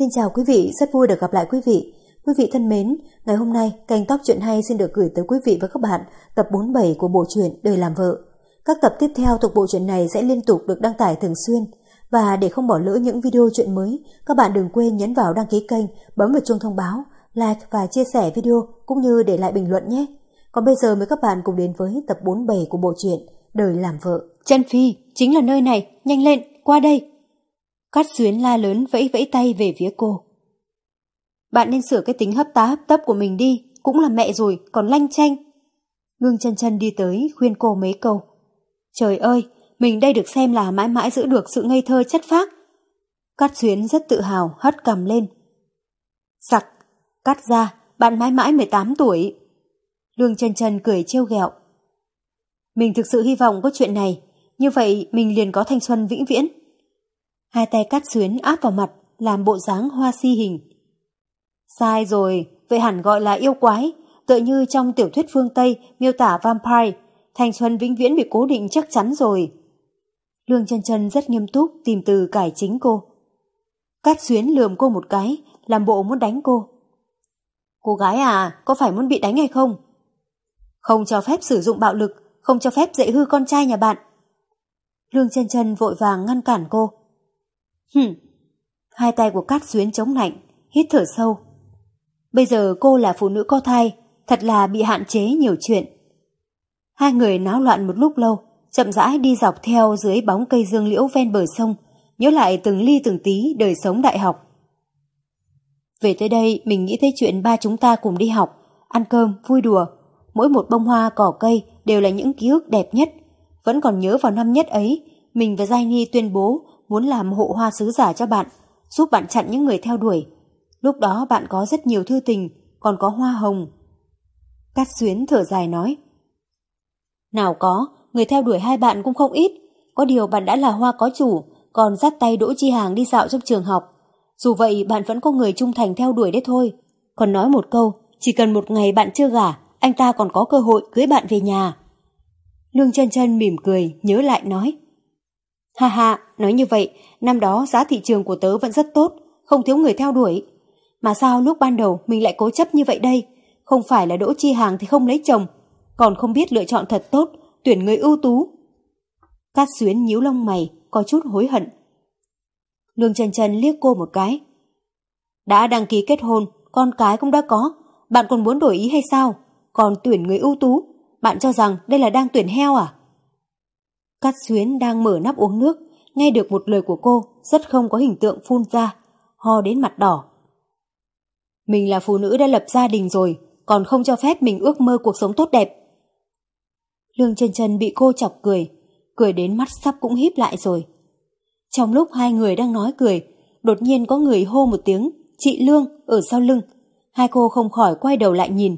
Xin chào quý vị, rất vui được gặp lại quý vị. Quý vị thân mến, ngày hôm nay kênh Top Chuyện Hay xin được gửi tới quý vị và các bạn tập 47 của bộ truyện Đời Làm Vợ. Các tập tiếp theo thuộc bộ truyện này sẽ liên tục được đăng tải thường xuyên. Và để không bỏ lỡ những video chuyện mới, các bạn đừng quên nhấn vào đăng ký kênh, bấm vào chuông thông báo, like và chia sẻ video cũng như để lại bình luận nhé. Còn bây giờ mời các bạn cùng đến với tập 47 của bộ truyện Đời Làm Vợ. Chân Phi, chính là nơi này, nhanh lên, qua đây. Cát xuyến la lớn vẫy vẫy tay về phía cô. Bạn nên sửa cái tính hấp tá hấp tấp của mình đi, cũng là mẹ rồi, còn lanh chanh. Ngưng chân chân đi tới khuyên cô mấy câu. Trời ơi, mình đây được xem là mãi mãi giữ được sự ngây thơ chất phác. Cát xuyến rất tự hào hất cầm lên. Sặc, cắt ra, bạn mãi mãi 18 tuổi. Lương chân chân cười trêu ghẹo. Mình thực sự hy vọng có chuyện này, như vậy mình liền có thanh xuân vĩnh viễn. Hai tay cắt xuyến áp vào mặt, làm bộ dáng hoa si hình. Sai rồi, vậy hẳn gọi là yêu quái, tựa như trong tiểu thuyết phương Tây miêu tả vampire, thanh xuân vĩnh viễn bị cố định chắc chắn rồi. Lương chân chân rất nghiêm túc tìm từ cải chính cô. Cát xuyến lườm cô một cái, làm bộ muốn đánh cô. Cô gái à, có phải muốn bị đánh hay không? Không cho phép sử dụng bạo lực, không cho phép dạy hư con trai nhà bạn. Lương chân chân vội vàng ngăn cản cô. Hừm, hai tay của Cát Xuyến chống lạnh, hít thở sâu. Bây giờ cô là phụ nữ có thai, thật là bị hạn chế nhiều chuyện. Hai người náo loạn một lúc lâu, chậm rãi đi dọc theo dưới bóng cây dương liễu ven bờ sông, nhớ lại từng ly từng tí đời sống đại học. Về tới đây, mình nghĩ tới chuyện ba chúng ta cùng đi học, ăn cơm, vui đùa. Mỗi một bông hoa cỏ cây đều là những ký ức đẹp nhất. Vẫn còn nhớ vào năm nhất ấy, mình và Giai Nhi tuyên bố muốn làm hộ hoa sứ giả cho bạn, giúp bạn chặn những người theo đuổi. Lúc đó bạn có rất nhiều thư tình, còn có hoa hồng. Cát Xuyến thở dài nói. Nào có, người theo đuổi hai bạn cũng không ít. Có điều bạn đã là hoa có chủ, còn dắt tay Đỗ Chi Hàng đi dạo trong trường học. Dù vậy bạn vẫn có người trung thành theo đuổi đấy thôi. Còn nói một câu, chỉ cần một ngày bạn chưa gả, anh ta còn có cơ hội cưới bạn về nhà. Lương chân chân mỉm cười, nhớ lại nói. Ha ha, nói như vậy, năm đó giá thị trường của tớ vẫn rất tốt, không thiếu người theo đuổi. Mà sao lúc ban đầu mình lại cố chấp như vậy đây? Không phải là đỗ chi hàng thì không lấy chồng, còn không biết lựa chọn thật tốt, tuyển người ưu tú. Cát xuyến nhíu lông mày, có chút hối hận. Lương Trần Trần liếc cô một cái. Đã đăng ký kết hôn, con cái cũng đã có, bạn còn muốn đổi ý hay sao? Còn tuyển người ưu tú, bạn cho rằng đây là đang tuyển heo à? Cát Xuyến đang mở nắp uống nước, nghe được một lời của cô rất không có hình tượng phun ra, ho đến mặt đỏ. Mình là phụ nữ đã lập gia đình rồi, còn không cho phép mình ước mơ cuộc sống tốt đẹp. Lương chân chân bị cô chọc cười, cười đến mắt sắp cũng híp lại rồi. Trong lúc hai người đang nói cười, đột nhiên có người hô một tiếng, chị Lương, ở sau lưng. Hai cô không khỏi quay đầu lại nhìn.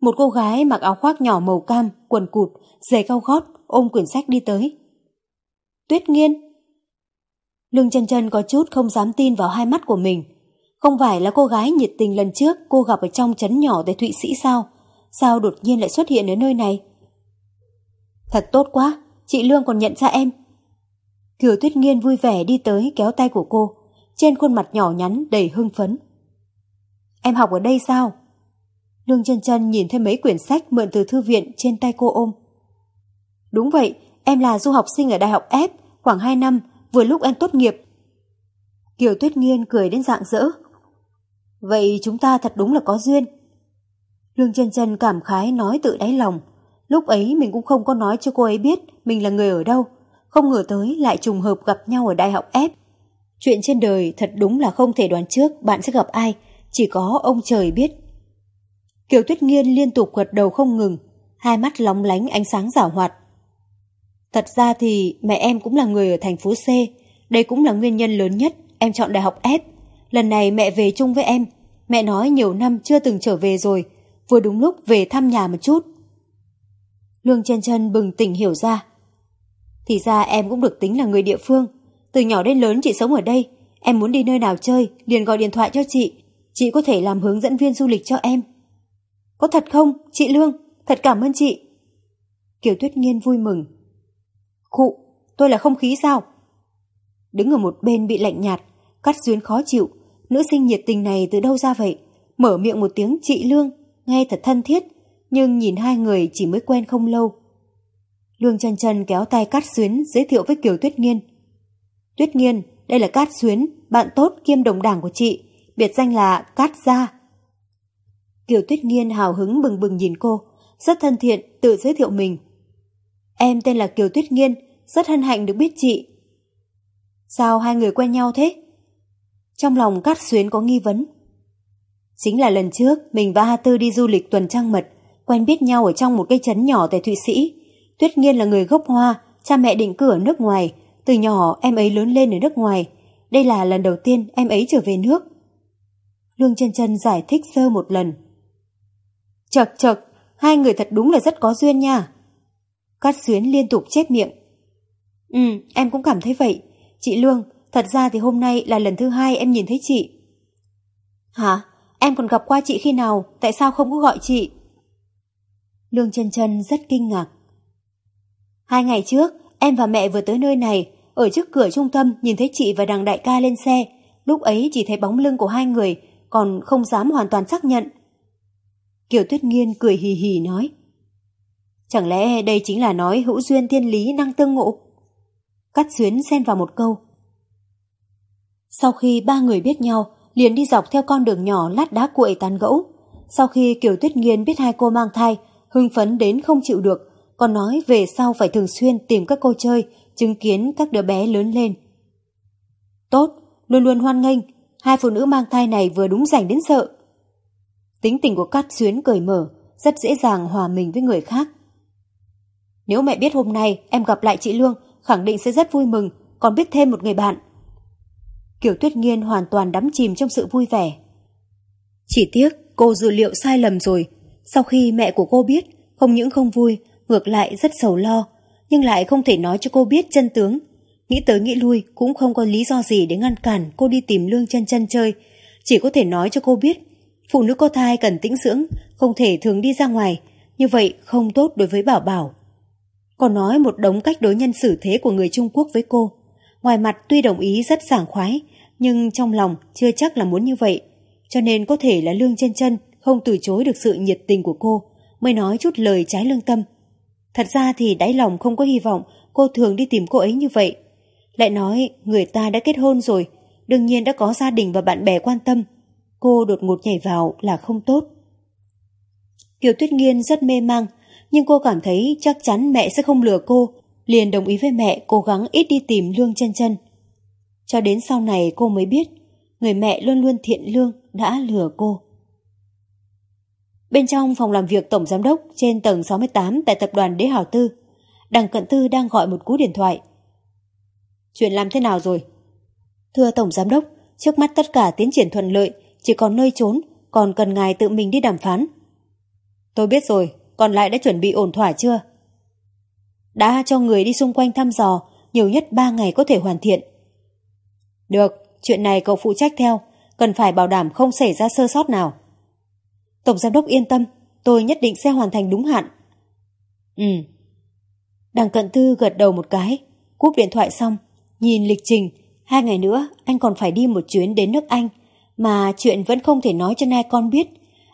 Một cô gái mặc áo khoác nhỏ màu cam, quần cụt, giày cao gót, ôm quyển sách đi tới. Tuyết nghiên. Lương chân chân có chút không dám tin vào hai mắt của mình. Không phải là cô gái nhiệt tình lần trước cô gặp ở trong trấn nhỏ tại Thụy Sĩ sao? Sao đột nhiên lại xuất hiện ở nơi này? Thật tốt quá, chị Lương còn nhận ra em. Kiều Tuyết Nghiên vui vẻ đi tới kéo tay của cô, trên khuôn mặt nhỏ nhắn đầy hưng phấn. Em học ở đây sao? Lương chân chân nhìn thấy mấy quyển sách mượn từ thư viện trên tay cô ôm. Đúng vậy, em là du học sinh ở Đại học F, khoảng 2 năm, vừa lúc em tốt nghiệp. Kiều Tuyết Nghiên cười đến dạng dỡ. Vậy chúng ta thật đúng là có duyên. Lương chân chân cảm khái nói tự đáy lòng. Lúc ấy mình cũng không có nói cho cô ấy biết mình là người ở đâu. Không ngờ tới lại trùng hợp gặp nhau ở Đại học F. Chuyện trên đời thật đúng là không thể đoán trước bạn sẽ gặp ai, chỉ có ông trời biết. Kiều Tuyết Nghiên liên tục gật đầu không ngừng, hai mắt lóng lánh ánh sáng giả hoạt. Thật ra thì mẹ em cũng là người ở thành phố C, đây cũng là nguyên nhân lớn nhất em chọn đại học F. Lần này mẹ về chung với em, mẹ nói nhiều năm chưa từng trở về rồi, vừa đúng lúc về thăm nhà một chút. Lương chân chân bừng tỉnh hiểu ra. Thì ra em cũng được tính là người địa phương, từ nhỏ đến lớn chị sống ở đây, em muốn đi nơi nào chơi, liền gọi điện thoại cho chị, chị có thể làm hướng dẫn viên du lịch cho em. Có thật không, chị Lương, thật cảm ơn chị. Kiều Tuyết Nghiên vui mừng, Khụ, tôi là không khí sao? Đứng ở một bên bị lạnh nhạt, cắt duyên khó chịu, nữ sinh nhiệt tình này từ đâu ra vậy? Mở miệng một tiếng chị Lương, nghe thật thân thiết, nhưng nhìn hai người chỉ mới quen không lâu. Lương chân chân kéo tay Cát Xuyến giới thiệu với Kiều Tuyết Nghiên. Tuyết Nghiên, đây là Cát Xuyến, bạn tốt kiêm đồng đảng của chị, biệt danh là Cát Gia. Kiều Tuyết Nghiên hào hứng bừng bừng nhìn cô, rất thân thiện tự giới thiệu mình. Em tên là Kiều Tuyết Nghiên, rất hân hạnh được biết chị. Sao hai người quen nhau thế? Trong lòng Cát Xuyến có nghi vấn. Chính là lần trước mình và Hà Tư đi du lịch tuần trăng mật, quen biết nhau ở trong một cây trấn nhỏ tại Thụy Sĩ. Tuyết Nghiên là người gốc Hoa, cha mẹ định cư ở nước ngoài. Từ nhỏ em ấy lớn lên ở nước ngoài. Đây là lần đầu tiên em ấy trở về nước. Lương chân chân giải thích sơ một lần. Chật chật, hai người thật đúng là rất có duyên nha. Cát Xuyến liên tục chép miệng. Ừ, em cũng cảm thấy vậy. Chị Lương, thật ra thì hôm nay là lần thứ hai em nhìn thấy chị. Hả? Em còn gặp qua chị khi nào, tại sao không có gọi chị? Lương chân chân rất kinh ngạc. Hai ngày trước, em và mẹ vừa tới nơi này, ở trước cửa trung tâm nhìn thấy chị và đằng đại ca lên xe. Lúc ấy chỉ thấy bóng lưng của hai người, còn không dám hoàn toàn xác nhận. Kiều Tuyết Nghiên cười hì hì nói. Chẳng lẽ đây chính là nói hữu duyên thiên lý năng tương ngộ? Cắt xuyến xen vào một câu. Sau khi ba người biết nhau, liền đi dọc theo con đường nhỏ lát đá cuội tán gẫu. Sau khi Kiều Tuyết Nghiên biết hai cô mang thai, hưng phấn đến không chịu được, còn nói về sau phải thường xuyên tìm các cô chơi, chứng kiến các đứa bé lớn lên. Tốt, luôn luôn hoan nghênh, hai phụ nữ mang thai này vừa đúng rảnh đến sợ. Tính tình của Cát Xuyến cởi mở, rất dễ dàng hòa mình với người khác. Nếu mẹ biết hôm nay em gặp lại chị Lương, khẳng định sẽ rất vui mừng, còn biết thêm một người bạn. Kiều Tuyết Nghiên hoàn toàn đắm chìm trong sự vui vẻ. Chỉ tiếc cô dự liệu sai lầm rồi. Sau khi mẹ của cô biết, không những không vui, ngược lại rất sầu lo, nhưng lại không thể nói cho cô biết chân tướng. Nghĩ tới nghĩ lui cũng không có lý do gì để ngăn cản cô đi tìm lương chân chân chơi. Chỉ có thể nói cho cô biết, phụ nữ có thai cần tĩnh dưỡng, không thể thường đi ra ngoài, như vậy không tốt đối với bảo bảo. Còn nói một đống cách đối nhân xử thế của người Trung Quốc với cô. Ngoài mặt tuy đồng ý rất sảng khoái, nhưng trong lòng chưa chắc là muốn như vậy. Cho nên có thể là Lương chân chân không từ chối được sự nhiệt tình của cô, mới nói chút lời trái lương tâm. Thật ra thì đáy lòng không có hy vọng cô thường đi tìm cô ấy như vậy. Lại nói người ta đã kết hôn rồi, đương nhiên đã có gia đình và bạn bè quan tâm. Cô đột ngột nhảy vào là không tốt. Kiều Tuyết Nghiên rất mê mang, nhưng cô cảm thấy chắc chắn mẹ sẽ không lừa cô, liền đồng ý với mẹ cố gắng ít đi tìm Lương chân chân. Cho đến sau này cô mới biết, người mẹ luôn luôn thiện lương đã lừa cô. Bên trong phòng làm việc tổng giám đốc trên tầng 68 tại tập đoàn Đế Hảo Tư, Đằng Cận Tư đang gọi một cú điện thoại. Chuyện làm thế nào rồi? Thưa tổng giám đốc, trước mắt tất cả tiến triển thuận lợi, chỉ còn nơi trốn, còn cần ngài tự mình đi đàm phán. Tôi biết rồi, còn lại đã chuẩn bị ổn thỏa chưa? Đã cho người đi xung quanh thăm dò, nhiều nhất 3 ngày có thể hoàn thiện. Được, chuyện này cậu phụ trách theo, cần phải bảo đảm không xảy ra sơ sót nào. Tổng giám đốc yên tâm, tôi nhất định sẽ hoàn thành đúng hạn. Ừ. Đằng cận tư gật đầu một cái, cúp điện thoại xong, nhìn lịch trình, hai ngày nữa anh còn phải đi một chuyến đến nước Anh, mà chuyện vẫn không thể nói cho nai con biết.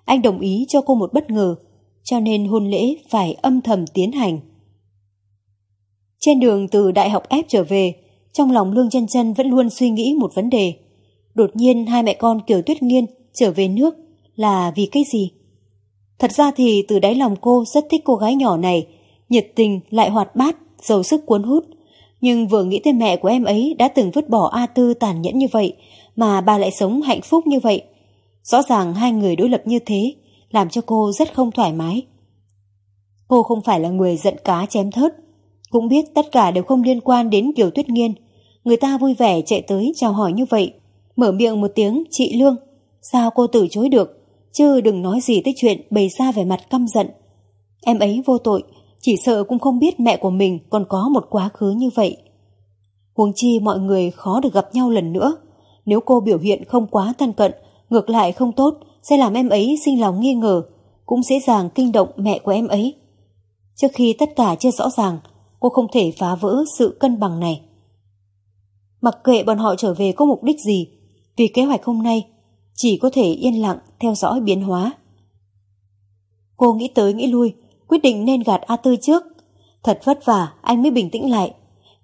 Anh đồng ý cho cô một bất ngờ, cho nên hôn lễ phải âm thầm tiến hành. Trên đường từ đại học ép trở về, trong lòng Lương chân chân vẫn luôn suy nghĩ một vấn đề. Đột nhiên hai mẹ con Kiều Tuyết Nghiên trở về nước là vì cái gì? Thật ra thì từ đáy lòng cô rất thích cô gái nhỏ này, nhiệt tình lại hoạt bát, giàu sức cuốn hút. Nhưng vừa nghĩ tới mẹ của em ấy đã từng vứt bỏ A Tư tàn nhẫn như vậy, mà bà lại sống hạnh phúc như vậy. Rõ ràng hai người đối lập như thế, làm cho cô rất không thoải mái. Cô không phải là người giận cá chém thớt, cũng biết tất cả đều không liên quan đến Kiều Tuyết Nghiên. Người ta vui vẻ chạy tới chào hỏi như vậy, mở miệng một tiếng chị Lương. Sao cô từ chối được, chứ đừng nói gì tới chuyện bày ra vẻ mặt căm giận. Em ấy vô tội, chỉ sợ cũng không biết mẹ của mình còn có một quá khứ như vậy. Huống chi mọi người khó được gặp nhau lần nữa. Nếu cô biểu hiện không quá thân cận, ngược lại không tốt, sẽ làm em ấy sinh lòng nghi ngờ, cũng dễ dàng kinh động mẹ của em ấy. Trước khi tất cả chưa rõ ràng, cô không thể phá vỡ sự cân bằng này. Mặc kệ bọn họ trở về có mục đích gì, vì kế hoạch hôm nay chỉ có thể yên lặng theo dõi biến hóa. Cô nghĩ tới nghĩ lui, quyết định nên gạt A Tư trước. Thật vất vả anh mới bình tĩnh lại.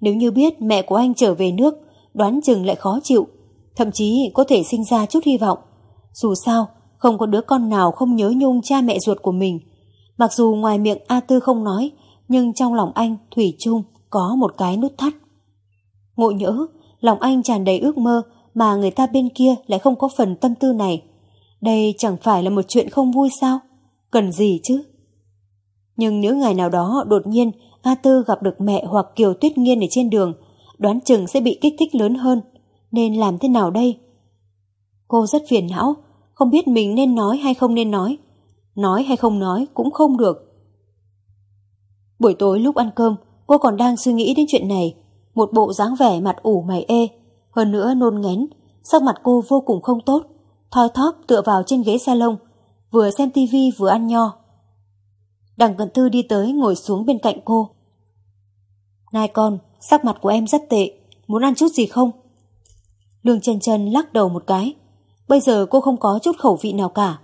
Nếu như biết mẹ của anh trở về nước, đoán chừng lại khó chịu, thậm chí có thể sinh ra chút hy vọng. Dù sao, không có đứa con nào không nhớ nhung cha mẹ ruột của mình. Mặc dù ngoài miệng A Tư không nói, nhưng trong lòng anh Thủy chung có một cái nút thắt. Ngộ nhỡ, lòng anh tràn đầy ước mơ mà người ta bên kia lại không có phần tâm tư này. Đây chẳng phải là một chuyện không vui sao? Cần gì chứ? Nhưng nếu ngày nào đó đột nhiên A Tư gặp được mẹ hoặc Kiều Tuyết Nghiên ở trên đường, đoán chừng sẽ bị kích thích lớn hơn. Nên làm thế nào đây? Cô rất phiền não, không biết mình nên nói hay không nên nói. Nói hay không nói cũng không được. Buổi tối lúc ăn cơm, cô còn đang suy nghĩ đến chuyện này. Một bộ dáng vẻ mặt ủ mày ê, hơn nữa nôn ngén, sắc mặt cô vô cùng không tốt, thoi thóp tựa vào trên ghế salon, vừa xem tivi vừa ăn nho. Đằng Cần Tư đi tới ngồi xuống bên cạnh cô. Này con, sắc mặt của em rất tệ, muốn ăn chút gì không? Lương chân chân lắc đầu một cái. Bây giờ cô không có chút khẩu vị nào cả.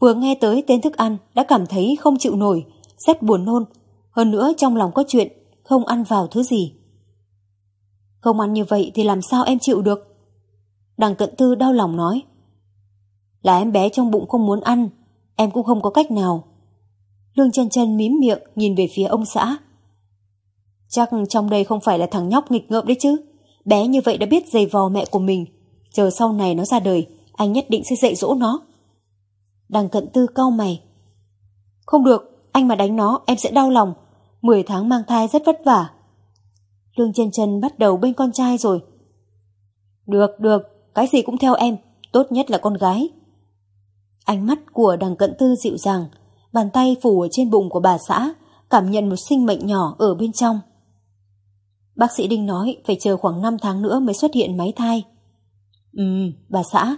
Vừa nghe tới tên thức ăn đã cảm thấy không chịu nổi, rất buồn nôn. Hơn nữa trong lòng có chuyện, không ăn vào thứ gì. Không ăn như vậy thì làm sao em chịu được? Đằng cận tư đau lòng nói. Là em bé trong bụng không muốn ăn, em cũng không có cách nào. Lương chân chân mím miệng nhìn về phía ông xã. Chắc trong đây không phải là thằng nhóc nghịch ngợm đấy chứ. Bé như vậy đã biết giày vò mẹ của mình. Chờ sau này nó ra đời, anh nhất định sẽ dạy dỗ nó. Đằng cận tư cau mày. Không được, anh mà đánh nó em sẽ đau lòng. Mười tháng mang thai rất vất vả. Lương chân chân bắt đầu bên con trai rồi. Được, được, cái gì cũng theo em, tốt nhất là con gái. Ánh mắt của đằng cận tư dịu dàng, bàn tay phủ ở trên bụng của bà xã, cảm nhận một sinh mệnh nhỏ ở bên trong. Bác sĩ Đinh nói phải chờ khoảng 5 tháng nữa mới xuất hiện máy thai. Ừ, bà xã,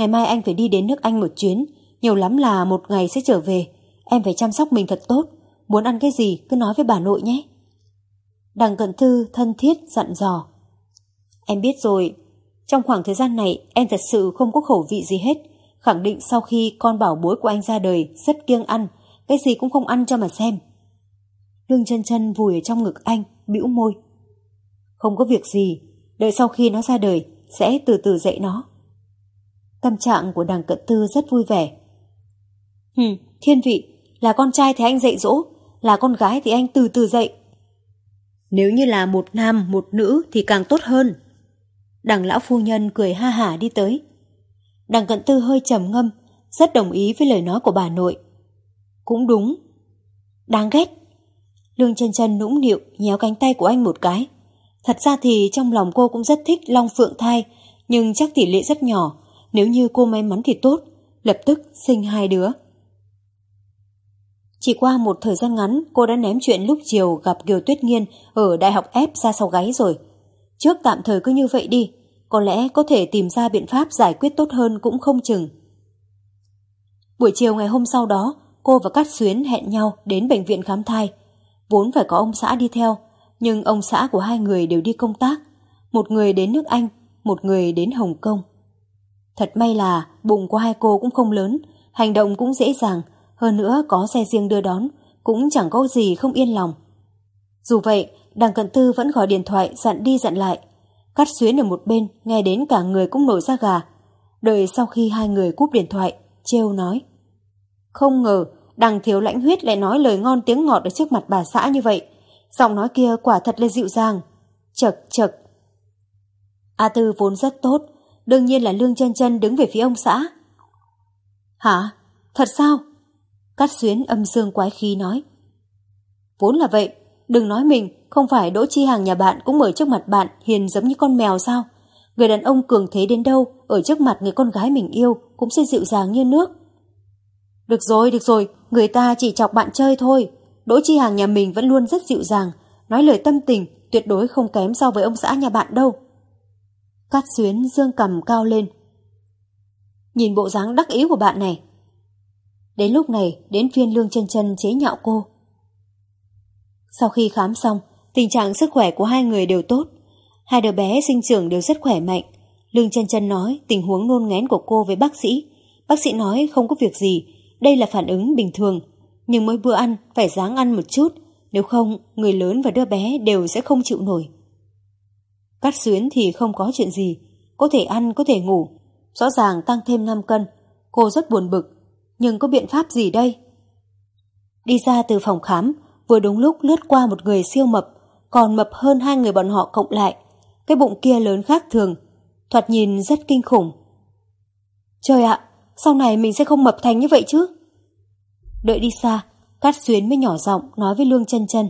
ngày mai anh phải đi đến nước Anh một chuyến, nhiều lắm là một ngày sẽ trở về. Em phải chăm sóc mình thật tốt, muốn ăn cái gì cứ nói với bà nội nhé. Đằng cận thư thân thiết dặn dò. Em biết rồi, trong khoảng thời gian này em thật sự không có khẩu vị gì hết, khẳng định sau khi con bảo bối của anh ra đời rất kiêng ăn, cái gì cũng không ăn cho mà xem. Lương chân chân vùi ở trong ngực anh, bĩu môi. Không có việc gì, đợi sau khi nó ra đời, sẽ từ từ dạy nó. Tâm trạng của đằng cận tư rất vui vẻ. Hừ, thiên vị, là con trai thì anh dạy dỗ, là con gái thì anh từ từ dạy. Nếu như là một nam, một nữ thì càng tốt hơn. Đằng lão phu nhân cười ha hả đi tới. Đằng cận tư hơi trầm ngâm, rất đồng ý với lời nói của bà nội. Cũng đúng. Đáng ghét. Lương chân chân nũng nịu nhéo cánh tay của anh một cái. Thật ra thì trong lòng cô cũng rất thích Long Phượng thai, nhưng chắc tỷ lệ rất nhỏ. Nếu như cô may mắn thì tốt, lập tức sinh hai đứa. Chỉ qua một thời gian ngắn, cô đã ném chuyện lúc chiều gặp Kiều Tuyết Nghiên ở Đại học ép ra sau gáy rồi. Trước tạm thời cứ như vậy đi, có lẽ có thể tìm ra biện pháp giải quyết tốt hơn cũng không chừng. Buổi chiều ngày hôm sau đó, cô và Cát Xuyến hẹn nhau đến bệnh viện khám thai. Vốn phải có ông xã đi theo, nhưng ông xã của hai người đều đi công tác. Một người đến nước Anh, một người đến Hồng Kông. Thật may là bụng của hai cô cũng không lớn, hành động cũng dễ dàng, hơn nữa có xe riêng đưa đón, cũng chẳng có gì không yên lòng. Dù vậy, đằng cận tư vẫn gọi điện thoại dặn đi dặn lại. Cắt xuyến ở một bên, nghe đến cả người cũng nổi ra gà. Đợi sau khi hai người cúp điện thoại, trêu nói. Không ngờ, đằng thiếu lãnh huyết lại nói lời ngon tiếng ngọt ở trước mặt bà xã như vậy. Giọng nói kia quả thật là dịu dàng. Chật chật. A Tư vốn rất tốt, đương nhiên là Lương chân chân đứng về phía ông xã. Hả? Thật sao? Cát xuyến âm dương quái khí nói. Vốn là vậy, đừng nói mình, không phải Đỗ Chi Hàng nhà bạn cũng ở trước mặt bạn hiền giống như con mèo sao? Người đàn ông cường thế đến đâu, ở trước mặt người con gái mình yêu cũng sẽ dịu dàng như nước. Được rồi, được rồi, người ta chỉ chọc bạn chơi thôi. Đỗ Chi Hàng nhà mình vẫn luôn rất dịu dàng, nói lời tâm tình, tuyệt đối không kém so với ông xã nhà bạn đâu. Cát xuyến dương cầm cao lên. Nhìn bộ dáng đắc ý của bạn này, Đến lúc này, đến phiên Lương chân chân chế nhạo cô. Sau khi khám xong, tình trạng sức khỏe của hai người đều tốt. Hai đứa bé sinh trưởng đều rất khỏe mạnh. Lương chân chân nói tình huống nôn ngén của cô với bác sĩ. Bác sĩ nói không có việc gì, đây là phản ứng bình thường. Nhưng mỗi bữa ăn phải ráng ăn một chút, nếu không người lớn và đứa bé đều sẽ không chịu nổi. Cắt xuyến thì không có chuyện gì, có thể ăn có thể ngủ. Rõ ràng tăng thêm 5 cân, cô rất buồn bực. Nhưng có biện pháp gì đây? Đi ra từ phòng khám, vừa đúng lúc lướt qua một người siêu mập, còn mập hơn hai người bọn họ cộng lại. Cái bụng kia lớn khác thường, thoạt nhìn rất kinh khủng. Trời ạ, sau này mình sẽ không mập thành như vậy chứ? Đợi đi xa, Cát Xuyến mới nhỏ giọng nói với Lương chân chân.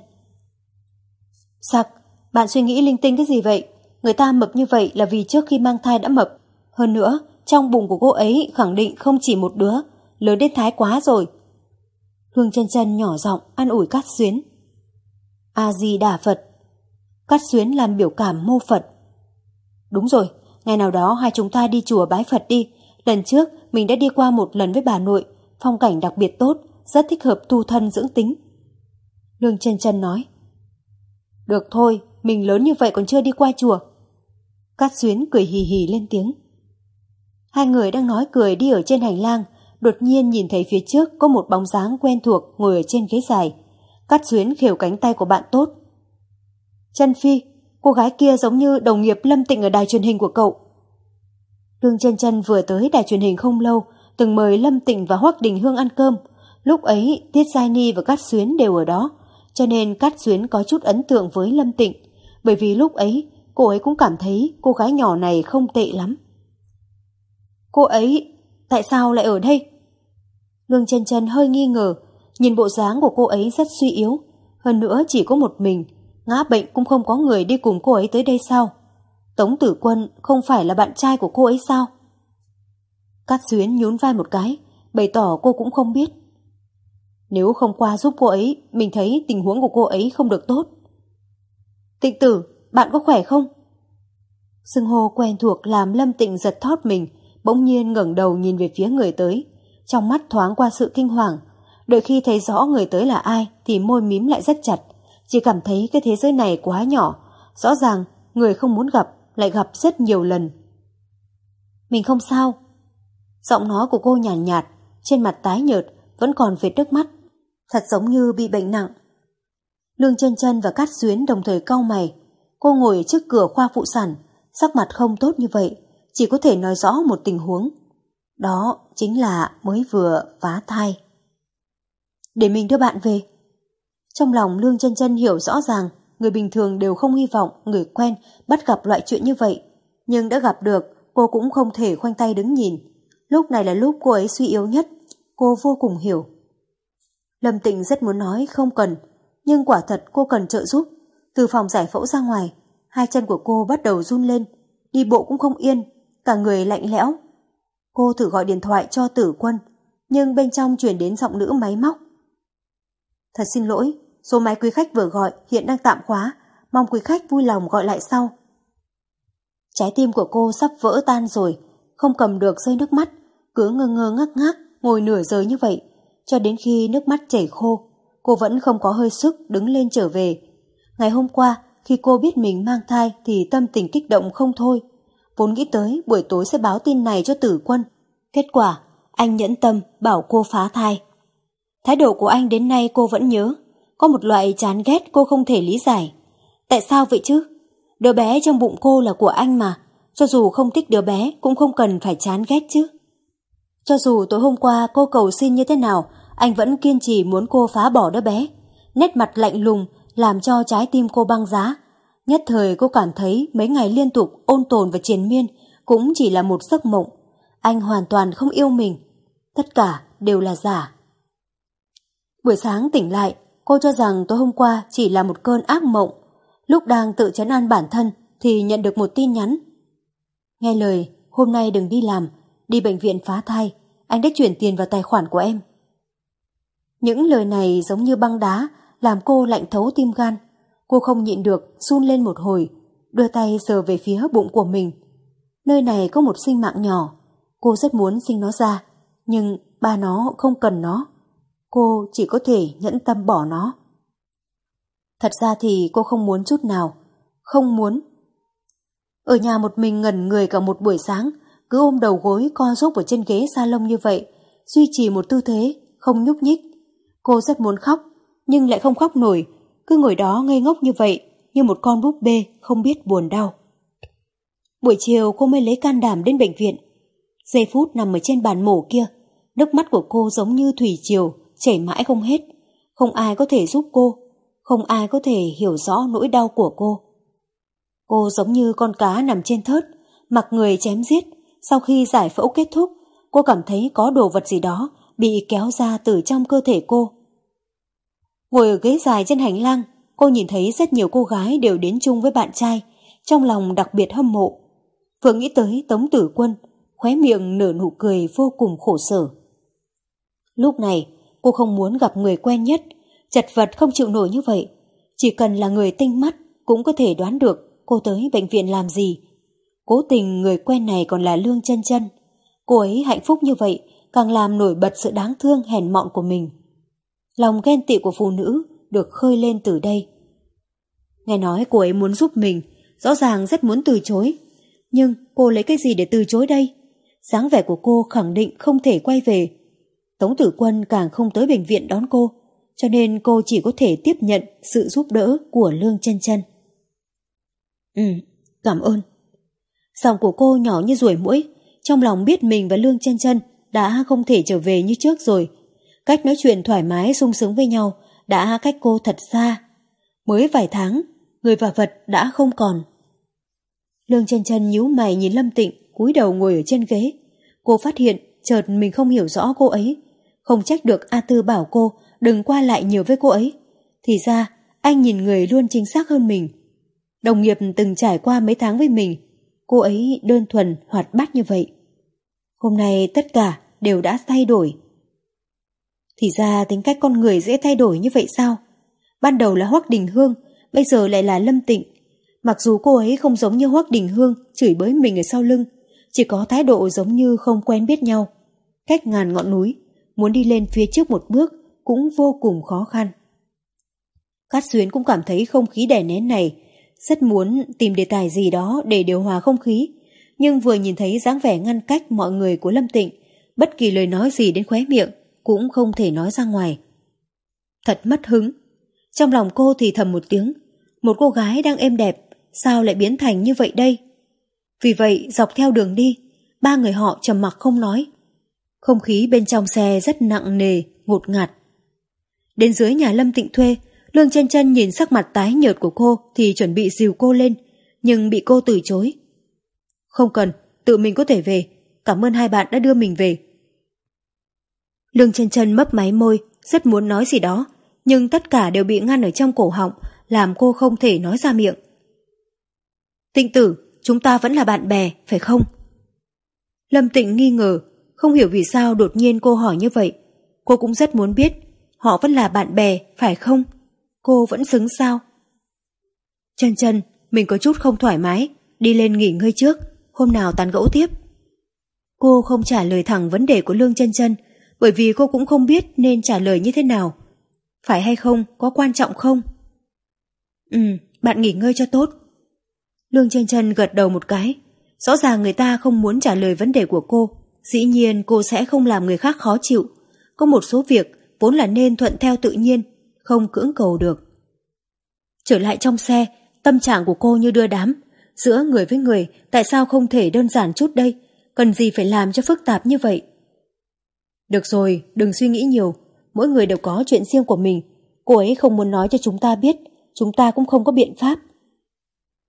Sặc, bạn suy nghĩ linh tinh cái gì vậy? Người ta mập như vậy là vì trước khi mang thai đã mập. Hơn nữa, trong bụng của cô ấy khẳng định không chỉ một đứa, lớn đến thái quá rồi. Hương chân chân nhỏ giọng an ủi Cát Xuyến. A-di-đà Phật. Cát Xuyến làm biểu cảm mô Phật. Đúng rồi, ngày nào đó hai chúng ta đi chùa bái Phật đi. Lần trước mình đã đi qua một lần với bà nội, phong cảnh đặc biệt tốt, rất thích hợp tu thân dưỡng tính. Lương chân chân nói. Được thôi, mình lớn như vậy còn chưa đi qua chùa. Cát Xuyến cười hì hì lên tiếng. Hai người đang nói cười đi ở trên hành lang, đột nhiên nhìn thấy phía trước có một bóng dáng quen thuộc ngồi ở trên ghế dài. Cát Xuyến khều cánh tay của bạn tốt. Chân Phi, cô gái kia giống như đồng nghiệp Lâm Tịnh ở đài truyền hình của cậu. Lương chân chân vừa tới đài truyền hình không lâu, từng mời Lâm Tịnh và Hoắc Đình Hương ăn cơm. Lúc ấy, Tiết Giai Ni và Cát Xuyến đều ở đó, cho nên Cát Xuyến có chút ấn tượng với Lâm Tịnh, bởi vì lúc ấy cô ấy cũng cảm thấy cô gái nhỏ này không tệ lắm. Cô ấy, tại sao lại ở đây? Lương chân chân hơi nghi ngờ, nhìn bộ dáng của cô ấy rất suy yếu, hơn nữa chỉ có một mình, ngã bệnh cũng không có người đi cùng cô ấy tới đây sao? Tống tử quân không phải là bạn trai của cô ấy sao? Cát Xuyến nhún vai một cái, bày tỏ cô cũng không biết. Nếu không qua giúp cô ấy, mình thấy tình huống của cô ấy không được tốt. Tịnh tử, bạn có khỏe không? Sưng hô quen thuộc làm Lâm Tịnh giật thót mình, bỗng nhiên ngẩng đầu nhìn về phía người tới. Trong mắt thoáng qua sự kinh hoàng. Đợi khi thấy rõ người tới là ai thì môi mím lại rất chặt. Chỉ cảm thấy cái thế giới này quá nhỏ. Rõ ràng người không muốn gặp lại gặp rất nhiều lần. Mình không sao. Giọng nói của cô nhàn nhạt, nhạt, trên mặt tái nhợt, vẫn còn vệt nước mắt. Thật giống như bị bệnh nặng. Lương chân chân và Cát Xuyến đồng thời cau mày. Cô ngồi trước cửa khoa phụ sản, sắc mặt không tốt như vậy, chỉ có thể nói rõ một tình huống. Đó chính là mới vừa phá thai. Để mình đưa bạn về. Trong lòng Lương chân chân hiểu rõ ràng, người bình thường đều không hy vọng người quen bắt gặp loại chuyện như vậy. Nhưng đã gặp được, cô cũng không thể khoanh tay đứng nhìn. Lúc này là lúc cô ấy suy yếu nhất, cô vô cùng hiểu. Lâm Tịnh rất muốn nói không cần, nhưng quả thật cô cần trợ giúp. Từ phòng giải phẫu ra ngoài, hai chân của cô bắt đầu run lên, đi bộ cũng không yên, cả người lạnh lẽo. Cô thử gọi điện thoại cho tử quân, nhưng bên trong chuyển đến giọng nữ máy móc. Thật xin lỗi, số máy quý khách vừa gọi hiện đang tạm khóa, mong quý khách vui lòng gọi lại sau. Trái tim của cô sắp vỡ tan rồi, không cầm được rơi nước mắt, cứ ngơ ngơ ngắc ngác ngồi nửa giờ như vậy, cho đến khi nước mắt chảy khô, cô vẫn không có hơi sức đứng lên trở về. Ngày hôm qua, khi cô biết mình mang thai thì tâm tình kích động không thôi. Vốn nghĩ tới buổi tối sẽ báo tin này cho tử quân. Kết quả, anh nhẫn tâm bảo cô phá thai. Thái độ của anh đến nay cô vẫn nhớ. Có một loại chán ghét cô không thể lý giải. Tại sao vậy chứ? Đứa bé trong bụng cô là của anh mà. Cho dù không thích đứa bé cũng không cần phải chán ghét chứ. Cho dù tối hôm qua cô cầu xin như thế nào, anh vẫn kiên trì muốn cô phá bỏ đứa bé. Nét mặt lạnh lùng làm cho trái tim cô băng giá. Nhất thời cô cảm thấy mấy ngày liên tục ôn tồn và triền miên cũng chỉ là một giấc mộng. Anh hoàn toàn không yêu mình. Tất cả đều là giả. Buổi sáng tỉnh lại, cô cho rằng tối hôm qua chỉ là một cơn ác mộng. Lúc đang tự chấn an bản thân thì nhận được một tin nhắn. Nghe lời, hôm nay đừng đi làm, đi bệnh viện phá thai, anh đã chuyển tiền vào tài khoản của em. Những lời này giống như băng đá, làm cô lạnh thấu tim gan. Cô không nhịn được, run lên một hồi, đưa tay sờ về phía bụng của mình. Nơi này có một sinh mạng nhỏ, cô rất muốn sinh nó ra, nhưng ba nó không cần nó. Cô chỉ có thể nhẫn tâm bỏ nó. Thật ra thì cô không muốn chút nào, không muốn. Ở nhà một mình ngẩn người cả một buổi sáng, cứ ôm đầu gối co rúc ở trên ghế salon như vậy, duy trì một tư thế, không nhúc nhích. Cô rất muốn khóc, nhưng lại không khóc nổi, cứ ngồi đó ngây ngốc như vậy, như một con búp bê không biết buồn đau. Buổi chiều cô mới lấy can đảm đến bệnh viện. Giây phút nằm ở trên bàn mổ kia, nước mắt của cô giống như thủy triều, chảy mãi không hết. Không ai có thể giúp cô, không ai có thể hiểu rõ nỗi đau của cô. Cô giống như con cá nằm trên thớt, mặc người chém giết. Sau khi giải phẫu kết thúc, cô cảm thấy có đồ vật gì đó bị kéo ra từ trong cơ thể cô. Ngồi ở ghế dài trên hành lang, cô nhìn thấy rất nhiều cô gái đều đến chung với bạn trai, trong lòng đặc biệt hâm mộ. Vừa nghĩ tới Tống Tử Quân, khóe miệng nở nụ cười vô cùng khổ sở. Lúc này, cô không muốn gặp người quen nhất, chật vật không chịu nổi như vậy. Chỉ cần là người tinh mắt cũng có thể đoán được cô tới bệnh viện làm gì. Cố tình người quen này còn là Lương chân chân. Cô ấy hạnh phúc như vậy càng làm nổi bật sự đáng thương hèn mọn của mình. Lòng ghen tị của phụ nữ được khơi lên từ đây. Nghe nói cô ấy muốn giúp mình, rõ ràng rất muốn từ chối. Nhưng cô lấy cái gì để từ chối đây? dáng vẻ của cô khẳng định không thể quay về. Tống tử quân càng không tới bệnh viện đón cô, cho nên cô chỉ có thể tiếp nhận sự giúp đỡ của Lương chân chân. Ừ, cảm ơn. Giọng của cô nhỏ như ruồi mũi, trong lòng biết mình và Lương chân chân đã không thể trở về như trước rồi. Cách nói chuyện thoải mái sung sướng với nhau đã cách cô thật xa. Mới vài tháng, người và vật đã không còn. Lương chân chân nhíu mày nhìn Lâm Tịnh cúi đầu ngồi ở trên ghế. Cô phát hiện chợt mình không hiểu rõ cô ấy. Không trách được A Tư bảo cô đừng qua lại nhiều với cô ấy. Thì ra anh nhìn người luôn chính xác hơn mình. Đồng nghiệp từng trải qua mấy tháng với mình, cô ấy đơn thuần hoạt bát như vậy. Hôm nay tất cả đều đã thay đổi. Thì ra tính cách con người dễ thay đổi như vậy sao? Ban đầu là Hoắc Đình Hương, bây giờ lại là Lâm Tịnh. Mặc dù cô ấy không giống như Hoắc Đình Hương chửi bới mình ở sau lưng, chỉ có thái độ giống như không quen biết nhau. Cách ngàn ngọn núi, muốn đi lên phía trước một bước cũng vô cùng khó khăn. Cát Xuyến cũng cảm thấy không khí đè nén này, rất muốn tìm đề tài gì đó để điều hòa không khí, nhưng vừa nhìn thấy dáng vẻ ngăn cách mọi người của Lâm Tịnh, bất kỳ lời nói gì đến khóe miệng cũng không thể nói ra ngoài. Thật mất hứng. Trong lòng cô thì thầm một tiếng, một cô gái đang êm đẹp, sao lại biến thành như vậy đây? Vì vậy dọc theo đường đi, ba người họ trầm mặc không nói. Không khí bên trong xe rất nặng nề, ngột ngạt. Đến dưới nhà Lâm Tịnh thuê, Lương chân chân nhìn sắc mặt tái nhợt của cô thì chuẩn bị dìu cô lên, nhưng bị cô từ chối. Không cần, tự mình có thể về, cảm ơn hai bạn đã đưa mình về. Lương chân chân mấp máy môi, rất muốn nói gì đó, nhưng tất cả đều bị ngăn ở trong cổ họng, làm cô không thể nói ra miệng. Tịnh tử, chúng ta vẫn là bạn bè, phải không? Lâm Tịnh nghi ngờ, không hiểu vì sao đột nhiên cô hỏi như vậy. Cô cũng rất muốn biết, họ vẫn là bạn bè, phải không? Cô vẫn xứng sao? Chân chân, mình có chút không thoải mái, đi lên nghỉ ngơi trước, hôm nào tán gẫu tiếp. Cô không trả lời thẳng vấn đề của Lương chân chân, bởi vì cô cũng không biết nên trả lời như thế nào. Phải hay không, có quan trọng không? Ừ, bạn nghỉ ngơi cho tốt. Lương chân chân gật đầu một cái. Rõ ràng người ta không muốn trả lời vấn đề của cô. Dĩ nhiên cô sẽ không làm người khác khó chịu. Có một số việc vốn là nên thuận theo tự nhiên, không cưỡng cầu được. Trở lại trong xe, tâm trạng của cô như đưa đám. Giữa người với người, tại sao không thể đơn giản chút đây? Cần gì phải làm cho phức tạp như vậy? Được rồi, đừng suy nghĩ nhiều. Mỗi người đều có chuyện riêng của mình. Cô ấy không muốn nói cho chúng ta biết. Chúng ta cũng không có biện pháp.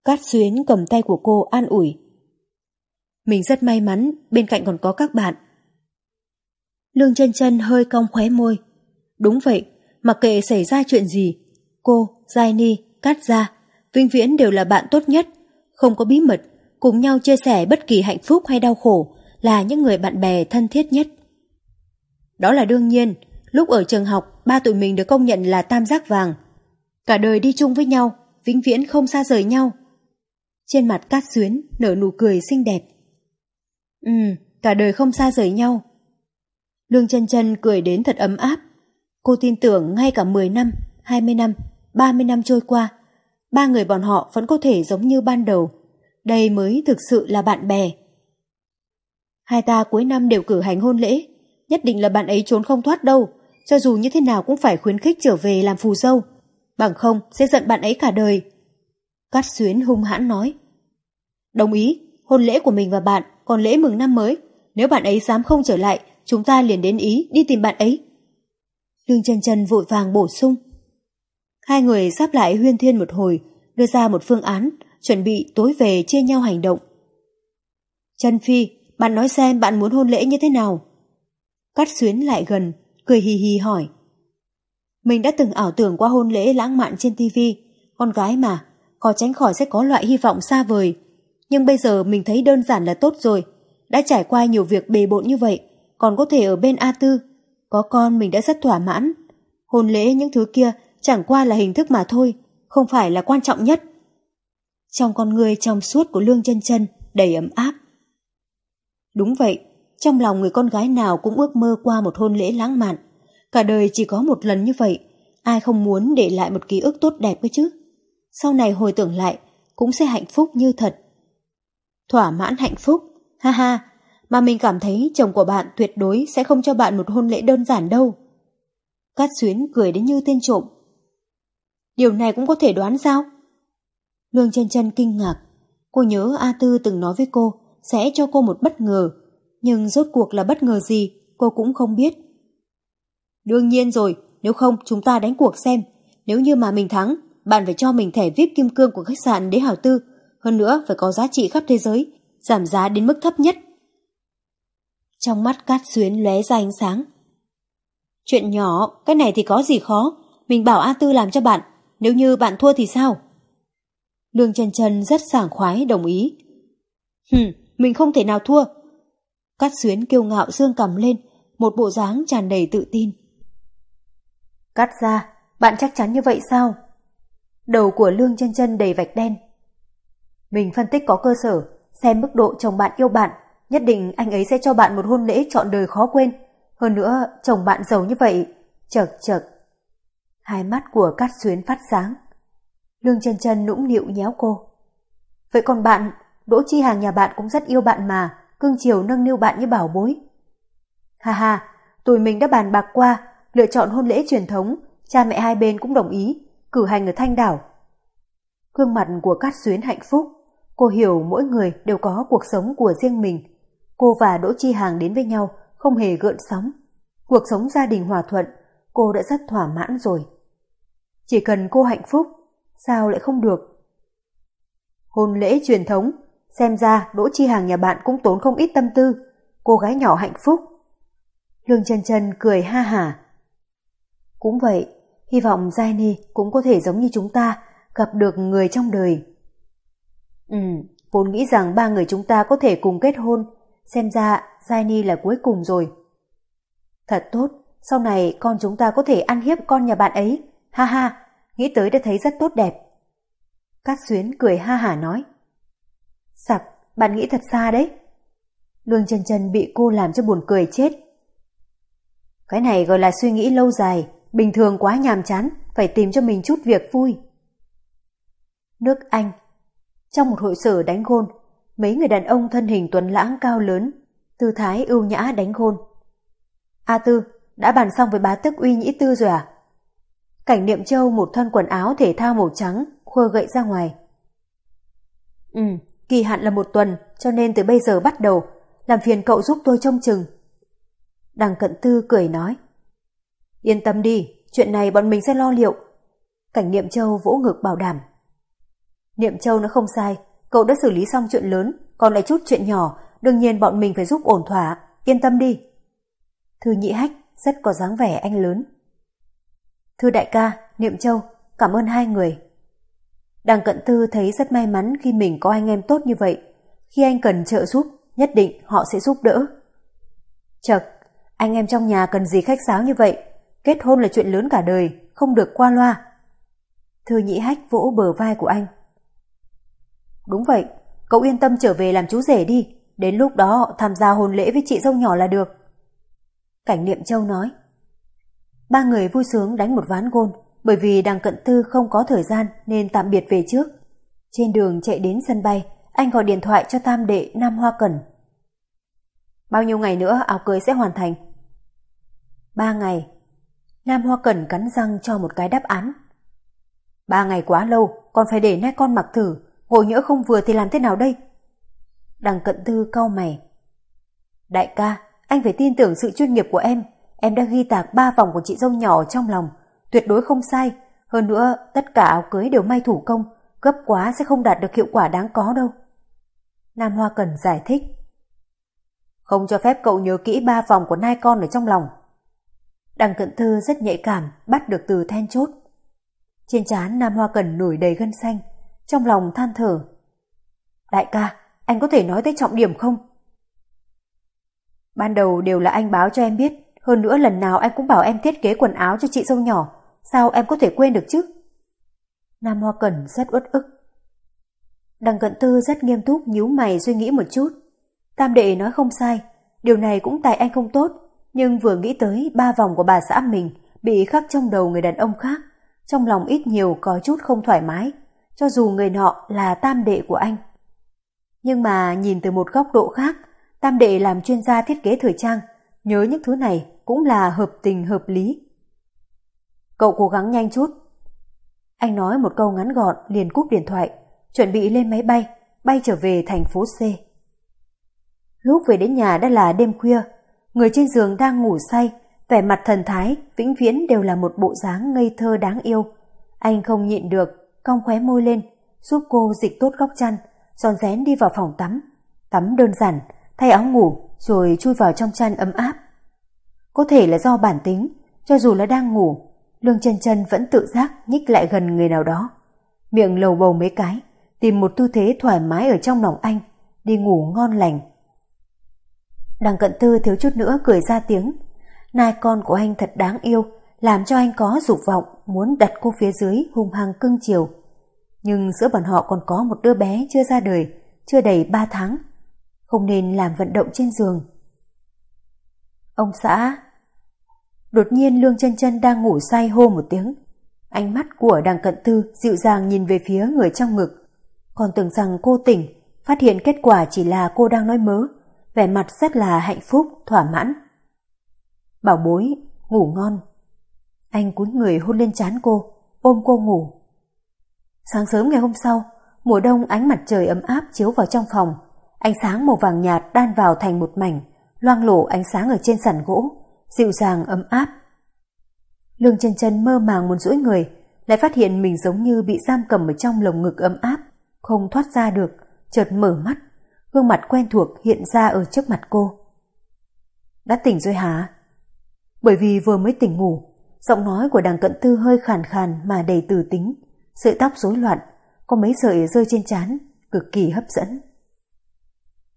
Cát xuyến cầm tay của cô an ủi. Mình rất may mắn, bên cạnh còn có các bạn. Lương chân chân hơi cong khóe môi. Đúng vậy, mặc kệ xảy ra chuyện gì, cô, Giai Ni, Cát Gia, Vinh Viễn đều là bạn tốt nhất, không có bí mật, cùng nhau chia sẻ bất kỳ hạnh phúc hay đau khổ, là những người bạn bè thân thiết nhất. Đó là đương nhiên, lúc ở trường học, ba tụi mình được công nhận là tam giác vàng. Cả đời đi chung với nhau, vĩnh viễn không xa rời nhau. Trên mặt Cát Xuyến nở nụ cười xinh đẹp. Ừ, cả đời không xa rời nhau. Lương chân chân cười đến thật ấm áp. Cô tin tưởng ngay cả 10 năm, 20 năm, 30 năm trôi qua, ba người bọn họ vẫn có thể giống như ban đầu. đây mới thực sự là bạn bè. Hai ta cuối năm đều cử hành hôn lễ, nhất định là bạn ấy trốn không thoát đâu, cho dù như thế nào cũng phải khuyến khích trở về làm phù dâu, bằng không sẽ giận bạn ấy cả đời. Cát xuyến hung hãn nói. Đồng ý, hôn lễ của mình và bạn, còn lễ mừng năm mới, nếu bạn ấy dám không trở lại, chúng ta liền đến Ý đi tìm bạn ấy. Lương chân chân vội vàng bổ sung. Hai người sắp lại huyên thiên một hồi, đưa ra một phương án, chuẩn bị tối về chia nhau hành động. Trần Phi, bạn nói xem bạn muốn hôn lễ như thế nào? Cắt xuyến lại gần, cười hì hì hỏi. Mình đã từng ảo tưởng qua hôn lễ lãng mạn trên tivi, con gái mà, khó tránh khỏi sẽ có loại hy vọng xa vời. Nhưng bây giờ mình thấy đơn giản là tốt rồi, đã trải qua nhiều việc bề bộn như vậy, còn có thể ở bên A Tư. Có con mình đã rất thỏa mãn. Hôn lễ những thứ kia chẳng qua là hình thức mà thôi, không phải là quan trọng nhất. Trong con người trong suốt của Lương chân chân đầy ấm áp. Đúng vậy, trong lòng người con gái nào cũng ước mơ qua một hôn lễ lãng mạn. Cả đời chỉ có một lần như vậy, ai không muốn để lại một ký ức tốt đẹp cơ chứ? Sau này hồi tưởng lại, cũng sẽ hạnh phúc như thật. Thỏa mãn hạnh phúc, ha ha, mà mình cảm thấy chồng của bạn tuyệt đối sẽ không cho bạn một hôn lễ đơn giản đâu. Cát Xuyến cười đến như tên trộm. Điều này cũng có thể đoán sao? Lương chân chân kinh ngạc. Cô nhớ A Tư từng nói với cô sẽ cho cô một bất ngờ. Nhưng rốt cuộc là bất ngờ gì cô cũng không biết. Đương nhiên rồi, nếu không chúng ta đánh cuộc xem. Nếu như mà mình thắng, bạn phải cho mình thẻ VIP kim cương của khách sạn Đế Hảo Tư. Hơn nữa phải có giá trị khắp thế giới, giảm giá đến mức thấp nhất. Trong mắt Cát Xuyến lóe ra ánh sáng. Chuyện nhỏ, cái này thì có gì khó. Mình bảo A Tư làm cho bạn, nếu như bạn thua thì sao? Lương Trần Trần rất sảng khoái đồng ý. Hừm, mình không thể nào thua. Cát Xuyến kiêu ngạo dương cầm lên, một bộ dáng tràn đầy tự tin. Cắt ra, bạn chắc chắn như vậy sao? Đầu của Lương chân chân đầy vạch đen. Mình phân tích có cơ sở, xem mức độ chồng bạn yêu bạn, nhất định anh ấy sẽ cho bạn một hôn lễ trọn đời khó quên. Hơn nữa, chồng bạn giàu như vậy, chật chật. Hai mắt của Cát Xuyến phát sáng. Lương chân chân nũng nịu nhéo cô. Vậy còn bạn, Đỗ Chi Hàng nhà bạn cũng rất yêu bạn mà, cưng chiều nâng niu bạn như bảo bối. Ha ha, tụi mình đã bàn bạc qua, lựa chọn hôn lễ truyền thống, cha mẹ hai bên cũng đồng ý, cử hành ở Thanh Đảo. Gương mặt của Cát Xuyến hạnh phúc, cô hiểu mỗi người đều có cuộc sống của riêng mình. Cô và Đỗ Chi Hàng đến với nhau không hề gợn sóng. Cuộc sống gia đình hòa thuận, cô đã rất thỏa mãn rồi. Chỉ cần cô hạnh phúc, sao lại không được? Hôn lễ truyền thống, xem ra Đỗ Chi Hàng nhà bạn cũng tốn không ít tâm tư. Cô gái nhỏ hạnh phúc. Lương chân chân cười ha hả. Cũng vậy, hy vọng Jaini cũng có thể giống như chúng ta, gặp được người trong đời. Ừ, vốn nghĩ rằng ba người chúng ta có thể cùng kết hôn, xem ra Jaini là cuối cùng rồi. Thật tốt, sau này con chúng ta có thể ăn hiếp con nhà bạn ấy. Ha ha, nghĩ tới đã thấy rất tốt đẹp. Cát Xuyến cười ha hả nói. Sặc, bạn nghĩ thật xa đấy. Lương chân chân bị cô làm cho buồn cười chết. Cái này gọi là suy nghĩ lâu dài, bình thường quá nhàm chán, phải tìm cho mình chút việc vui. Nước Anh Trong một hội sở đánh gôn, mấy người đàn ông thân hình tuấn lãng cao lớn, tư thái ưu nhã đánh gôn. A Tư, đã bàn xong với bá tức uy nhĩ tư rồi à? Cảnh niệm châu một thân quần áo thể thao màu trắng, khua gậy ra ngoài. Ừ, kỳ hạn là một tuần, cho nên từ bây giờ bắt đầu, làm phiền cậu giúp tôi trông chừng. Đằng cận tư cười nói. Yên tâm đi, chuyện này bọn mình sẽ lo liệu. Cảnh Niệm Châu vỗ ngực bảo đảm. Niệm Châu nó không sai, cậu đã xử lý xong chuyện lớn, còn lại chút chuyện nhỏ, đương nhiên bọn mình phải giúp ổn thỏa, yên tâm đi. Thư nhị hách rất có dáng vẻ anh lớn. Thư đại ca, Niệm Châu, cảm ơn hai người. Đằng cận tư thấy rất may mắn khi mình có anh em tốt như vậy. Khi anh cần trợ giúp, nhất định họ sẽ giúp đỡ. Chật, anh em trong nhà cần gì khách sáo như vậy? Kết hôn là chuyện lớn cả đời, không được qua loa. Thư nhĩ hách vỗ bờ vai của anh. Đúng vậy, cậu yên tâm trở về làm chú rể đi, đến lúc đó tham gia hôn lễ với chị dâu nhỏ là được. Cảnh Niệm Châu nói. Ba người vui sướng đánh một ván gôn, bởi vì đằng cận tư không có thời gian nên tạm biệt về trước. Trên đường chạy đến sân bay, anh gọi điện thoại cho tam đệ Nam Hoa Cẩn. Bao nhiêu ngày nữa áo cưới sẽ hoàn thành? Ba ngày. Nam Hoa Cẩn cắn răng cho một cái đáp án. Ba ngày quá lâu, còn phải để nai con mặc thử, ngồi nhỡ không vừa thì làm thế nào đây? Đằng cận tư cau mày. Đại ca, anh phải tin tưởng sự chuyên nghiệp của em. Em đã ghi tạc ba vòng của chị dâu nhỏ trong lòng. Tuyệt đối không sai. Hơn nữa, tất cả áo cưới đều may thủ công. Gấp quá sẽ không đạt được hiệu quả đáng có đâu. Nam Hoa Cần giải thích. Không cho phép cậu nhớ kỹ ba vòng của nai con ở trong lòng. Đằng cận thư rất nhạy cảm, bắt được từ then chốt. Trên trán Nam Hoa Cần nổi đầy gân xanh, trong lòng than thở. Đại ca, anh có thể nói tới trọng điểm không? Ban đầu đều là anh báo cho em biết, hơn nữa lần nào anh cũng bảo em thiết kế quần áo cho chị dâu nhỏ, sao em có thể quên được chứ? Nam Hoa Cẩn rất uất ức. Đằng cận tư rất nghiêm túc nhíu mày suy nghĩ một chút. Tam đệ nói không sai, điều này cũng tại anh không tốt, nhưng vừa nghĩ tới ba vòng của bà xã mình bị khắc trong đầu người đàn ông khác, trong lòng ít nhiều có chút không thoải mái, cho dù người nọ là tam đệ của anh. Nhưng mà nhìn từ một góc độ khác, tam đệ làm chuyên gia thiết kế thời trang, nhớ những thứ này cũng là hợp tình hợp lý. Cậu cố gắng nhanh chút. Anh nói một câu ngắn gọn liền cúp điện thoại, chuẩn bị lên máy bay, bay trở về thành phố C. Lúc về đến nhà đã là đêm khuya, người trên giường đang ngủ say, vẻ mặt thần thái, vĩnh viễn đều là một bộ dáng ngây thơ đáng yêu. Anh không nhịn được, cong khóe môi lên, giúp cô dịch tốt góc chăn, giòn rén đi vào phòng tắm. Tắm đơn giản, thay áo ngủ rồi chui vào trong chăn ấm áp. Có thể là do bản tính, cho dù là đang ngủ, Lương chân chân vẫn tự giác nhích lại gần người nào đó. Miệng lầu bầu mấy cái, tìm một tư thế thoải mái ở trong lòng anh, đi ngủ ngon lành. Đằng cận tư thiếu chút nữa cười ra tiếng. Nai con của anh thật đáng yêu, làm cho anh có dục vọng muốn đặt cô phía dưới hung hăng cưng chiều. Nhưng giữa bọn họ còn có một đứa bé chưa ra đời, chưa đầy 3 tháng. Không nên làm vận động trên giường. Ông xã, Đột nhiên Lương chân chân đang ngủ say hô một tiếng. Ánh mắt của đằng cận tư dịu dàng nhìn về phía người trong ngực. Còn tưởng rằng cô tỉnh, phát hiện kết quả chỉ là cô đang nói mớ, vẻ mặt rất là hạnh phúc, thỏa mãn. Bảo bối, ngủ ngon. Anh cúi người hôn lên trán cô, ôm cô ngủ. Sáng sớm ngày hôm sau, mùa đông ánh mặt trời ấm áp chiếu vào trong phòng, ánh sáng màu vàng nhạt đan vào thành một mảnh, loang lổ ánh sáng ở trên sàn gỗ dịu dàng ấm áp. Lương chân chân mơ màng muốn duỗi người, lại phát hiện mình giống như bị giam cầm ở trong lồng ngực ấm áp, không thoát ra được, chợt mở mắt, gương mặt quen thuộc hiện ra ở trước mặt cô. Đã tỉnh rồi hả? Bởi vì vừa mới tỉnh ngủ, giọng nói của đằng cận tư hơi khàn khàn mà đầy từ tính, sợi tóc rối loạn, có mấy sợi rơi trên trán, cực kỳ hấp dẫn.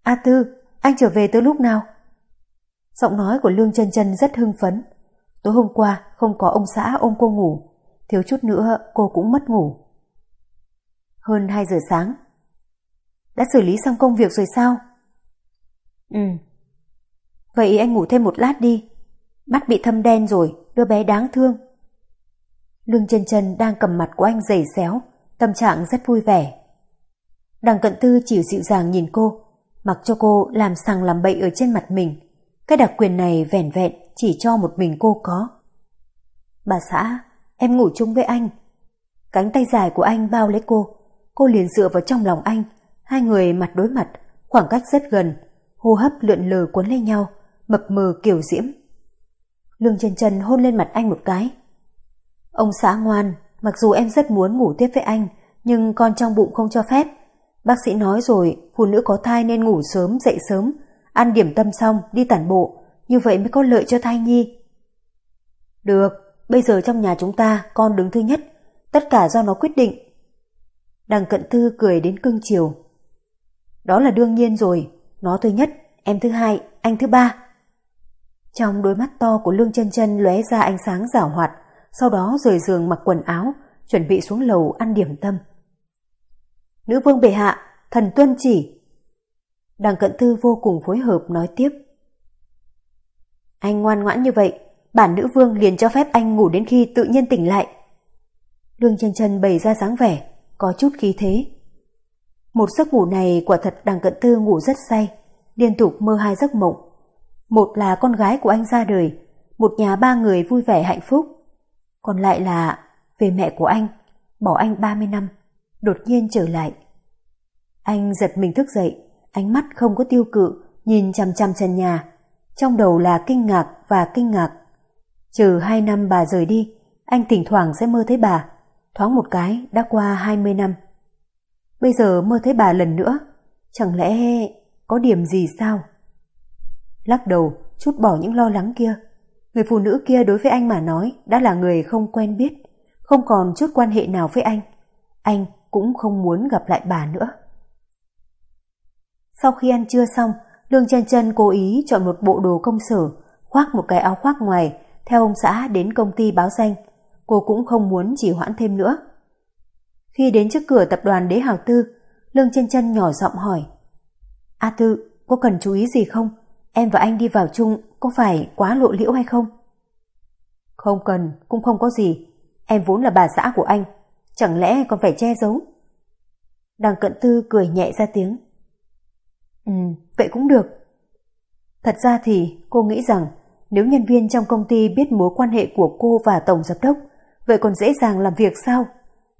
A Tư, anh trở về tới lúc nào? Giọng nói của Lương chân chân rất hưng phấn. Tối hôm qua không có ông xã ôm cô ngủ, thiếu chút nữa cô cũng mất ngủ. Hơn 2 giờ sáng. Đã xử lý xong công việc rồi sao? Ừ. Vậy anh ngủ thêm một lát đi. Mắt bị thâm đen rồi, đứa bé đáng thương. Lương chân chân đang cầm mặt của anh dày xéo, tâm trạng rất vui vẻ. Đằng cận tư chịu dịu dàng nhìn cô, mặc cho cô làm sằng làm bậy ở trên mặt mình, cái đặc quyền này vẻn vẹn chỉ cho một mình cô có. Bà xã, em ngủ chung với anh. Cánh tay dài của anh bao lấy cô. Cô liền dựa vào trong lòng anh. Hai người mặt đối mặt, khoảng cách rất gần. Hô hấp lượn lờ cuốn lấy nhau, mập mờ kiểu diễm. Lương chân chân hôn lên mặt anh một cái. Ông xã ngoan, mặc dù em rất muốn ngủ tiếp với anh, nhưng con trong bụng không cho phép. Bác sĩ nói rồi, phụ nữ có thai nên ngủ sớm, dậy sớm, ăn điểm tâm xong đi tản bộ, như vậy mới có lợi cho thai nhi. Được, bây giờ trong nhà chúng ta con đứng thứ nhất, tất cả do nó quyết định. Đằng cận thư cười đến cưng chiều. Đó là đương nhiên rồi, nó thứ nhất, em thứ hai, anh thứ ba. Trong đôi mắt to của Lương chân chân lóe ra ánh sáng rảo hoạt, sau đó rời giường mặc quần áo, chuẩn bị xuống lầu ăn điểm tâm. Nữ vương bệ hạ, thần tuân chỉ, Đằng cận thư vô cùng phối hợp nói tiếp. Anh ngoan ngoãn như vậy, bản nữ vương liền cho phép anh ngủ đến khi tự nhiên tỉnh lại. Lương chân chân bày ra dáng vẻ, có chút khí thế. Một giấc ngủ này quả thật đằng cận tư ngủ rất say, liên tục mơ hai giấc mộng. Một là con gái của anh ra đời, một nhà ba người vui vẻ hạnh phúc. Còn lại là về mẹ của anh, bỏ anh 30 năm, đột nhiên trở lại. Anh giật mình thức dậy, ánh mắt không có tiêu cự, nhìn chằm chằm trần nhà. Trong đầu là kinh ngạc và kinh ngạc. Trừ hai năm bà rời đi, anh thỉnh thoảng sẽ mơ thấy bà. Thoáng một cái đã qua 20 năm. Bây giờ mơ thấy bà lần nữa, chẳng lẽ có điểm gì sao? Lắc đầu, chút bỏ những lo lắng kia. Người phụ nữ kia đối với anh mà nói đã là người không quen biết, không còn chút quan hệ nào với anh. Anh cũng không muốn gặp lại bà nữa. Sau khi ăn trưa xong, Lương chân chân cố ý chọn một bộ đồ công sở, khoác một cái áo khoác ngoài, theo ông xã đến công ty báo danh. Cô cũng không muốn trì hoãn thêm nữa. Khi đến trước cửa tập đoàn Đế Hào Tư, Lương chân chân nhỏ giọng hỏi. A Tư, cô cần chú ý gì không? Em và anh đi vào chung có phải quá lộ liễu hay không? Không cần, cũng không có gì. Em vốn là bà xã của anh, chẳng lẽ còn phải che giấu? Đằng cận tư cười nhẹ ra tiếng. Ừ, vậy cũng được. Thật ra thì cô nghĩ rằng nếu nhân viên trong công ty biết mối quan hệ của cô và Tổng Giám Đốc, vậy còn dễ dàng làm việc sao?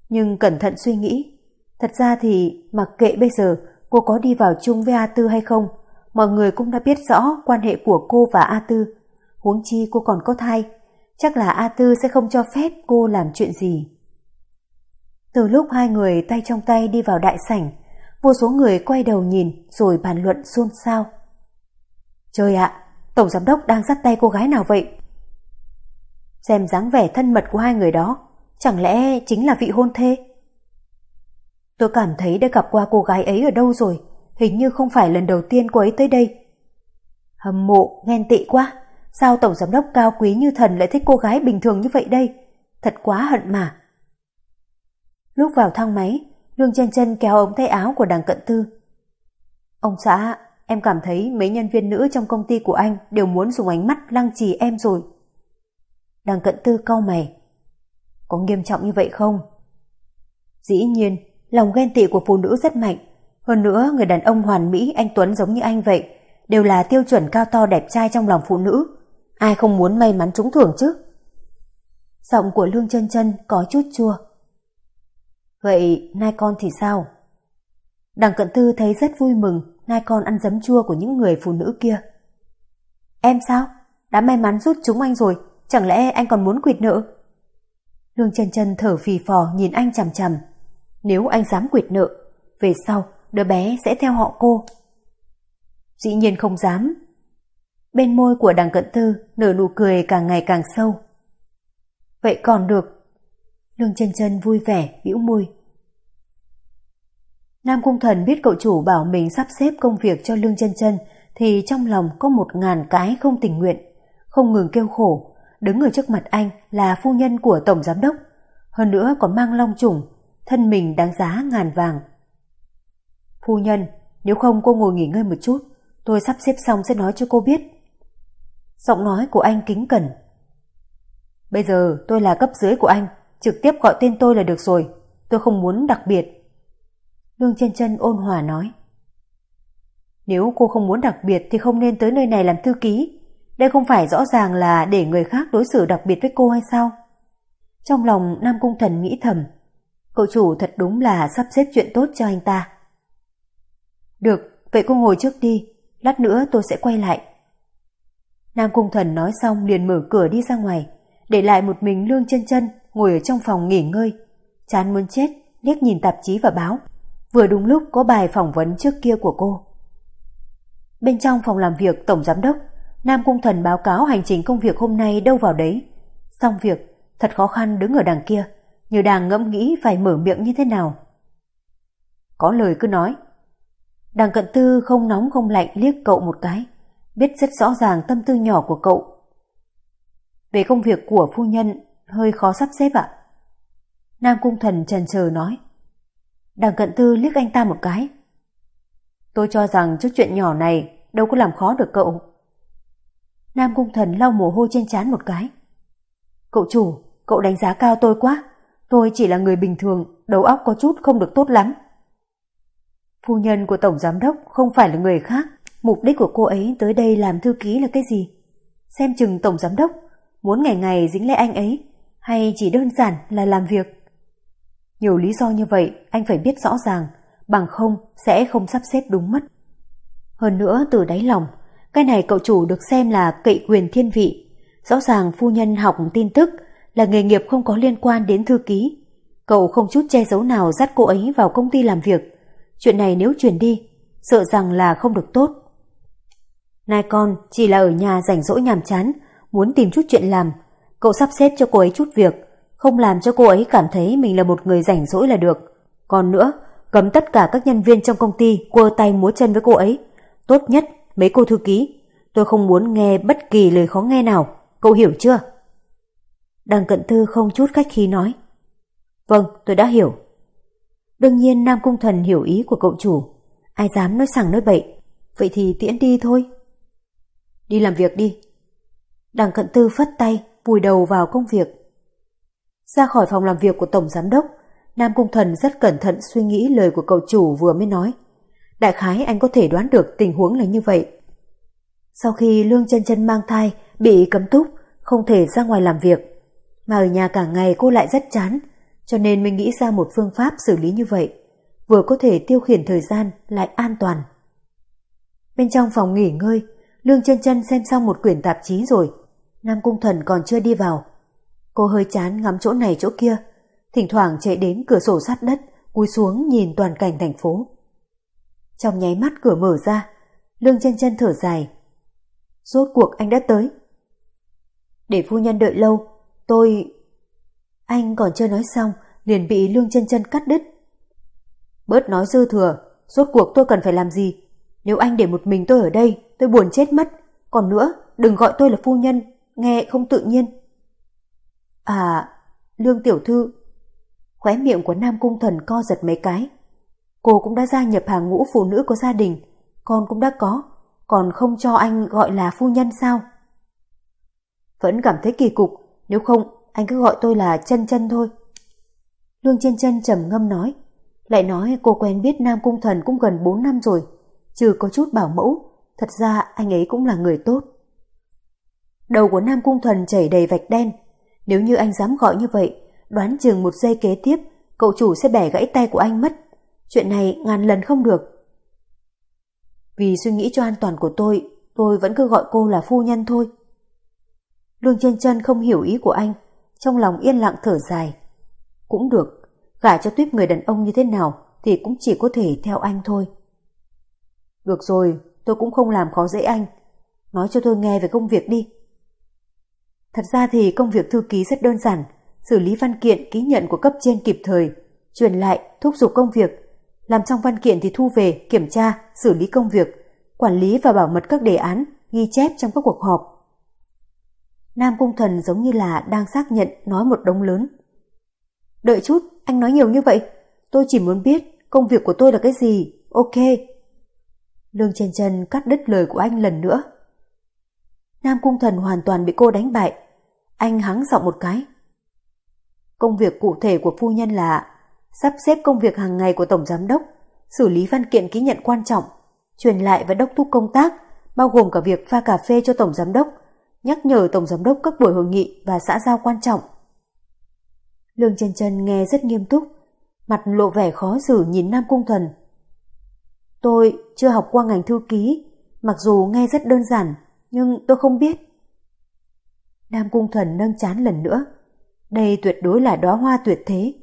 Nhưng cẩn thận suy nghĩ, thật ra thì mặc kệ bây giờ cô có đi vào chung với A Tư hay không, mọi người cũng đã biết rõ quan hệ của cô và A Tư. Huống chi cô còn có thai, chắc là A Tư sẽ không cho phép cô làm chuyện gì. Từ lúc hai người tay trong tay đi vào đại sảnh, vô số người quay đầu nhìn rồi bàn luận xôn xao. Trời ạ, Tổng Giám Đốc đang dắt tay cô gái nào vậy? Xem dáng vẻ thân mật của hai người đó, chẳng lẽ chính là vị hôn thê? Tôi cảm thấy đã gặp qua cô gái ấy ở đâu rồi, hình như không phải lần đầu tiên cô ấy tới đây. Hâm mộ, ghen tị quá, sao Tổng Giám Đốc cao quý như thần lại thích cô gái bình thường như vậy đây? Thật quá hận mà. Lúc vào thang máy, Lương chân chân kéo ống tay áo của đằng cận tư. Ông xã, em cảm thấy mấy nhân viên nữ trong công ty của anh đều muốn dùng ánh mắt lăng trì em rồi. Đằng cận tư cau mày. Có nghiêm trọng như vậy không? Dĩ nhiên, lòng ghen tị của phụ nữ rất mạnh. Hơn nữa, người đàn ông hoàn mỹ anh Tuấn giống như anh vậy, đều là tiêu chuẩn cao to đẹp trai trong lòng phụ nữ. Ai không muốn may mắn trúng thưởng chứ? Giọng của Lương chân chân có chút chua. Vậy nai con thì sao? Đằng cận tư thấy rất vui mừng nai con ăn giấm chua của những người phụ nữ kia. Em sao? Đã may mắn rút chúng anh rồi, chẳng lẽ anh còn muốn quỵt nợ? Lương chân chân thở phì phò nhìn anh chằm chằm. Nếu anh dám quỵt nợ, về sau đứa bé sẽ theo họ cô. Dĩ nhiên không dám. Bên môi của đằng cận tư nở nụ cười càng ngày càng sâu. Vậy còn được. Lương chân chân vui vẻ, bĩu môi. Nam Cung Thần biết cậu chủ bảo mình sắp xếp công việc cho Lương chân chân thì trong lòng có một ngàn cái không tình nguyện, không ngừng kêu khổ. Đứng ở trước mặt anh là phu nhân của Tổng Giám Đốc, hơn nữa còn mang long trùng, thân mình đáng giá ngàn vàng. Phu nhân, nếu không cô ngồi nghỉ ngơi một chút, tôi sắp xếp xong sẽ nói cho cô biết. Giọng nói của anh kính cẩn. Bây giờ tôi là cấp dưới của anh, trực tiếp gọi tên tôi là được rồi, tôi không muốn đặc biệt. Lương chân chân ôn hòa nói. Nếu cô không muốn đặc biệt thì không nên tới nơi này làm thư ký. Đây không phải rõ ràng là để người khác đối xử đặc biệt với cô hay sao? Trong lòng Nam Cung Thần nghĩ thầm, cậu chủ thật đúng là sắp xếp chuyện tốt cho anh ta. Được, vậy cô ngồi trước đi, lát nữa tôi sẽ quay lại. Nam Cung Thần nói xong liền mở cửa đi ra ngoài, để lại một mình Lương chân chân ngồi ở trong phòng nghỉ ngơi. Chán muốn chết, liếc nhìn tạp chí và báo, vừa đúng lúc có bài phỏng vấn trước kia của cô. Bên trong phòng làm việc Tổng Giám Đốc, Nam Cung Thần báo cáo hành trình công việc hôm nay đâu vào đấy. Xong việc, thật khó khăn đứng ở đằng kia, như đang ngẫm nghĩ phải mở miệng như thế nào. Có lời cứ nói. Đằng cận tư không nóng không lạnh liếc cậu một cái, biết rất rõ ràng tâm tư nhỏ của cậu. Về công việc của phu nhân, hơi khó sắp xếp ạ. Nam Cung Thần trần chờ nói. Đằng cận tư liếc anh ta một cái. Tôi cho rằng chút chuyện nhỏ này đâu có làm khó được cậu. Nam Cung Thần lau mồ hôi trên trán một cái. Cậu chủ, cậu đánh giá cao tôi quá. Tôi chỉ là người bình thường, đầu óc có chút không được tốt lắm. Phu nhân của Tổng Giám Đốc không phải là người khác. Mục đích của cô ấy tới đây làm thư ký là cái gì? Xem chừng Tổng Giám Đốc muốn ngày ngày dính lấy anh ấy hay chỉ đơn giản là làm việc. Nhiều lý do như vậy anh phải biết rõ ràng, bằng không sẽ không sắp xếp đúng mất. Hơn nữa từ đáy lòng, cái này cậu chủ được xem là cậy quyền thiên vị. Rõ ràng phu nhân học tin tức là nghề nghiệp không có liên quan đến thư ký. Cậu không chút che giấu nào dắt cô ấy vào công ty làm việc. Chuyện này nếu truyền đi, sợ rằng là không được tốt. Nai con chỉ là ở nhà rảnh rỗi nhàm chán, muốn tìm chút chuyện làm. Cậu sắp xếp cho cô ấy chút việc, không làm cho cô ấy cảm thấy mình là một người rảnh rỗi là được. Còn nữa, cấm tất cả các nhân viên trong công ty quơ tay múa chân với cô ấy. Tốt nhất, mấy cô thư ký, tôi không muốn nghe bất kỳ lời khó nghe nào, cậu hiểu chưa? Đằng cận thư không chút khách khí nói. Vâng, tôi đã hiểu. Đương nhiên Nam Cung Thần hiểu ý của cậu chủ. Ai dám nói sằng nói bậy. Vậy thì tiễn đi thôi. Đi làm việc đi. Đằng cận tư phất tay, vùi đầu vào công việc. Ra khỏi phòng làm việc của Tổng Giám Đốc, Nam Cung Thần rất cẩn thận suy nghĩ lời của cậu chủ vừa mới nói. Đại khái anh có thể đoán được tình huống là như vậy. Sau khi Lương chân chân mang thai, bị cấm túc, không thể ra ngoài làm việc. Mà ở nhà cả ngày cô lại rất chán, cho nên mình nghĩ ra một phương pháp xử lý như vậy. Vừa có thể tiêu khiển thời gian, lại an toàn. Bên trong phòng nghỉ ngơi, Lương chân chân xem xong một quyển tạp chí rồi. Nam Cung Thần còn chưa đi vào. Cô hơi chán ngắm chỗ này chỗ kia, thỉnh thoảng chạy đến cửa sổ sát đất, cúi xuống nhìn toàn cảnh thành phố. Trong nháy mắt cửa mở ra, Lương chân chân thở dài. Rốt cuộc anh đã tới. Để phu nhân đợi lâu, tôi... Anh còn chưa nói xong, liền bị Lương chân chân cắt đứt. Bớt nói dư thừa, rốt cuộc tôi cần phải làm gì? Nếu anh để một mình tôi ở đây, tôi buồn chết mất. Còn nữa, đừng gọi tôi là phu nhân, nghe không tự nhiên. À, Lương Tiểu Thư. Khóe miệng của Nam Cung Thần co giật mấy cái. Cô cũng đã gia nhập hàng ngũ phụ nữ có gia đình, con cũng đã có, còn không cho anh gọi là phu nhân sao? Vẫn cảm thấy kỳ cục, nếu không anh cứ gọi tôi là chân chân thôi. Lương chân chân trầm ngâm nói, lại nói cô quen biết Nam Cung Thần cũng gần 4 năm rồi, trừ có chút bảo mẫu, thật ra anh ấy cũng là người tốt. Đầu của Nam Cung Thần chảy đầy vạch đen, nếu như anh dám gọi như vậy, đoán chừng một giây kế tiếp, cậu chủ sẽ bẻ gãy tay của anh mất. Chuyện này ngàn lần không được. Vì suy nghĩ cho an toàn của tôi, tôi vẫn cứ gọi cô là phu nhân thôi. Lương chân chân không hiểu ý của anh, trong lòng yên lặng thở dài. Cũng được, gả cho tuyếp người đàn ông như thế nào thì cũng chỉ có thể theo anh thôi. Được rồi, tôi cũng không làm khó dễ anh. Nói cho tôi nghe về công việc đi. Thật ra thì công việc thư ký rất đơn giản, xử lý văn kiện ký nhận của cấp trên kịp thời, truyền lại, thúc giục công việc, làm trong văn kiện thì thu về, kiểm tra, xử lý công việc, quản lý và bảo mật các đề án, ghi chép trong các cuộc họp. Nam Cung Thần giống như là đang xác nhận nói một đống lớn. Đợi chút, anh nói nhiều như vậy. Tôi chỉ muốn biết công việc của tôi là cái gì, ok. Lương Trần Trần cắt đứt lời của anh lần nữa. Nam Cung Thần hoàn toàn bị cô đánh bại. Anh hắng giọng một cái. Công việc cụ thể của phu nhân là sắp xếp công việc hàng ngày của Tổng Giám Đốc, xử lý văn kiện ký nhận quan trọng, truyền lại và đốc thúc công tác, bao gồm cả việc pha cà phê cho Tổng Giám Đốc, nhắc nhở Tổng Giám Đốc các buổi hội nghị và xã giao quan trọng. Lương chân chân nghe rất nghiêm túc, mặt lộ vẻ khó xử nhìn Nam Cung thuần Tôi chưa học qua ngành thư ký, mặc dù nghe rất đơn giản, nhưng tôi không biết. Nam Cung Thần nâng chán lần nữa. Đây tuyệt đối là đóa hoa tuyệt thế.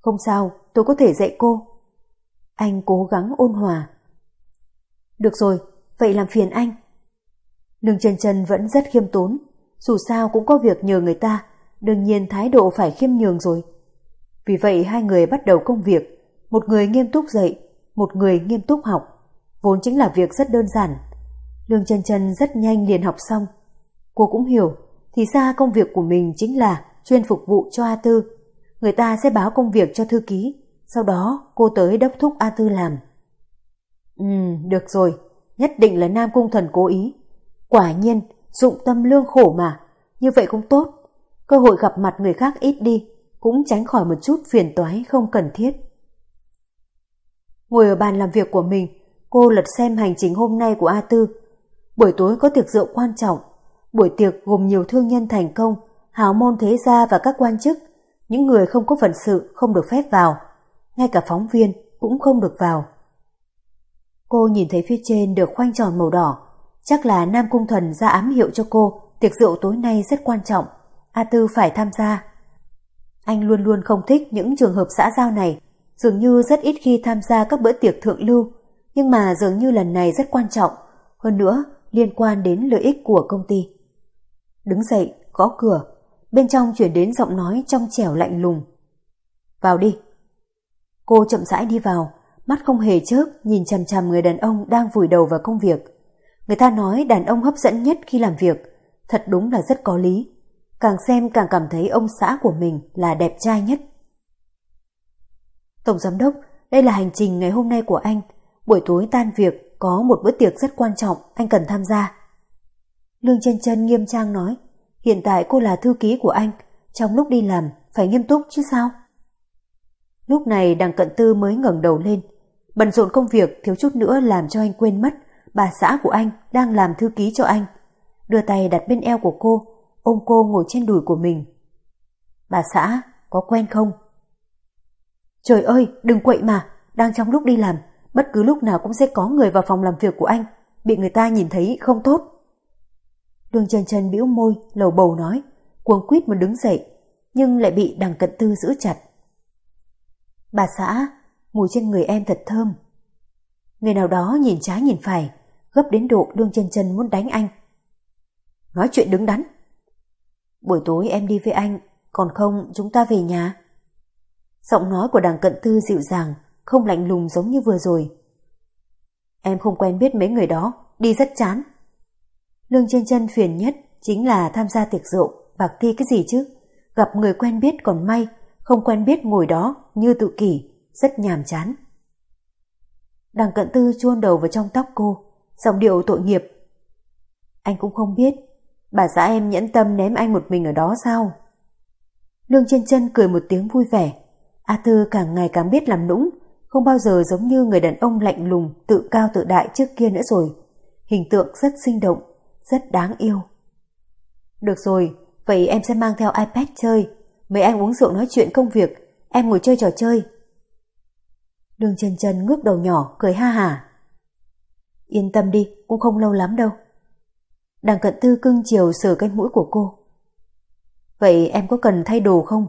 Không sao, tôi có thể dạy cô. Anh cố gắng ôn hòa. Được rồi, vậy làm phiền anh. Lương Trần Trần vẫn rất khiêm tốn, dù sao cũng có việc nhờ người ta, đương nhiên thái độ phải khiêm nhường rồi. Vì vậy hai người bắt đầu công việc, một người nghiêm túc dạy, một người nghiêm túc học, vốn chính là việc rất đơn giản. Lương Trần Trần rất nhanh liền học xong. Cô cũng hiểu, thì ra công việc của mình chính là chuyên phục vụ cho A Tư. Người ta sẽ báo công việc cho thư ký, sau đó cô tới đốc thúc A Tư làm. Ừ, được rồi, nhất định là Nam Cung Thần cố ý. Quả nhiên, dụng tâm lương khổ mà, như vậy cũng tốt. Cơ hội gặp mặt người khác ít đi, cũng tránh khỏi một chút phiền toái không cần thiết. Ngồi ở bàn làm việc của mình, cô lật xem hành trình hôm nay của A Tư. Buổi tối có tiệc rượu quan trọng. Buổi tiệc gồm nhiều thương nhân thành công, hào môn thế gia và các quan chức. Những người không có phận sự không được phép vào. Ngay cả phóng viên cũng không được vào. Cô nhìn thấy phía trên được khoanh tròn màu đỏ. Chắc là Nam Cung Thần ra ám hiệu cho cô tiệc rượu tối nay rất quan trọng. A Tư phải tham gia. Anh luôn luôn không thích những trường hợp xã giao này, dường như rất ít khi tham gia các bữa tiệc thượng lưu, nhưng mà dường như lần này rất quan trọng, hơn nữa liên quan đến lợi ích của công ty. Đứng dậy, gõ cửa, bên trong chuyển đến giọng nói trong trẻo lạnh lùng. Vào đi. Cô chậm rãi đi vào, mắt không hề chớp nhìn chằm chằm người đàn ông đang vùi đầu vào công việc. Người ta nói đàn ông hấp dẫn nhất khi làm việc, thật đúng là rất có lý. Càng xem càng cảm thấy ông xã của mình là đẹp trai nhất. Tổng Giám Đốc, đây là hành trình ngày hôm nay của anh. Buổi tối tan việc có một bữa tiệc rất quan trọng, anh cần tham gia. Lương chân chân nghiêm trang nói, hiện tại cô là thư ký của anh, trong lúc đi làm phải nghiêm túc chứ sao? Lúc này đằng cận tư mới ngẩng đầu lên, bận rộn công việc thiếu chút nữa làm cho anh quên mất bà xã của anh đang làm thư ký cho anh. Đưa tay đặt bên eo của cô, ôm cô ngồi trên đùi của mình. Bà xã, có quen không? Trời ơi, đừng quậy mà, đang trong lúc đi làm, bất cứ lúc nào cũng sẽ có người vào phòng làm việc của anh, bị người ta nhìn thấy không tốt. Đường chân chân bĩu môi, lầu bầu nói, cuồng quýt muốn đứng dậy, nhưng lại bị đằng cận tư giữ chặt. Bà xã, mùi trên người em thật thơm. Người nào đó nhìn trái nhìn phải, gấp đến độ đương chân chân muốn đánh anh. Nói chuyện đứng đắn. Buổi tối em đi với anh, còn không chúng ta về nhà. Giọng nói của đằng cận tư dịu dàng, không lạnh lùng giống như vừa rồi. Em không quen biết mấy người đó, đi rất chán. Lương chân chân phiền nhất chính là tham gia tiệc rượu, bạc thi cái gì chứ. Gặp người quen biết còn may, không quen biết ngồi đó như tự kỷ, rất nhàm chán. Đằng cận tư chuôn đầu vào trong tóc cô, giọng điệu tội nghiệp. Anh cũng không biết, bà xã em nhẫn tâm ném anh một mình ở đó sao? Lương chân chân cười một tiếng vui vẻ. A Tư càng ngày càng biết làm nũng, không bao giờ giống như người đàn ông lạnh lùng, tự cao tự đại trước kia nữa rồi. Hình tượng rất sinh động, rất đáng yêu. Được rồi, vậy em sẽ mang theo iPad chơi. Mấy anh uống rượu nói chuyện công việc, em ngồi chơi trò chơi. Đường Trần Trần ngước đầu nhỏ, cười ha hả. Yên tâm đi, cũng không lâu lắm đâu. Đằng cận tư cưng chiều sờ cái mũi của cô. Vậy em có cần thay đồ không?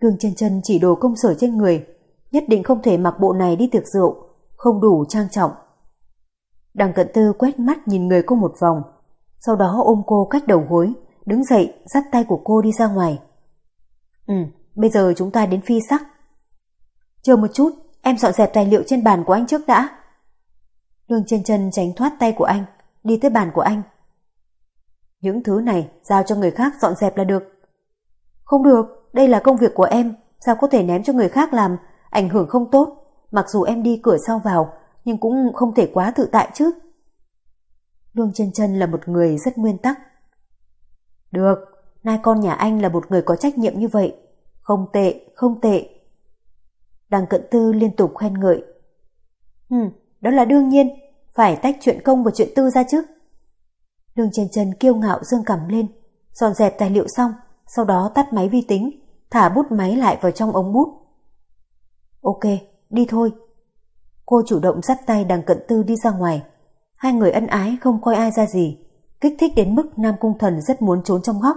Đường Trần Trần chỉ đồ công sở trên người, nhất định không thể mặc bộ này đi tiệc rượu, không đủ trang trọng. Đằng cận tư quét mắt nhìn người cô một vòng, sau đó ôm cô cách đầu gối, đứng dậy dắt tay của cô đi ra ngoài. Ừ, bây giờ chúng ta đến phi sắc. Chờ một chút, em dọn dẹp tài liệu trên bàn của anh trước đã. Lương chân chân tránh thoát tay của anh, đi tới bàn của anh. Những thứ này giao cho người khác dọn dẹp là được. Không được, đây là công việc của em, sao có thể ném cho người khác làm, ảnh hưởng không tốt. Mặc dù em đi cửa sau vào, nhưng cũng không thể quá tự tại chứ. Lương chân chân là một người rất nguyên tắc. Được, nay con nhà anh là một người có trách nhiệm như vậy. Không tệ, không tệ. Đằng cận tư liên tục khen ngợi. Ừ, đó là đương nhiên, phải tách chuyện công và chuyện tư ra chứ. Lương chân chân kiêu ngạo dương cầm lên, dọn dẹp tài liệu xong, sau đó tắt máy vi tính, thả bút máy lại vào trong ống bút. Ok, đi thôi. Cô chủ động dắt tay đằng cận tư đi ra ngoài. Hai người ân ái không coi ai ra gì, kích thích đến mức Nam Cung Thần rất muốn trốn trong góc,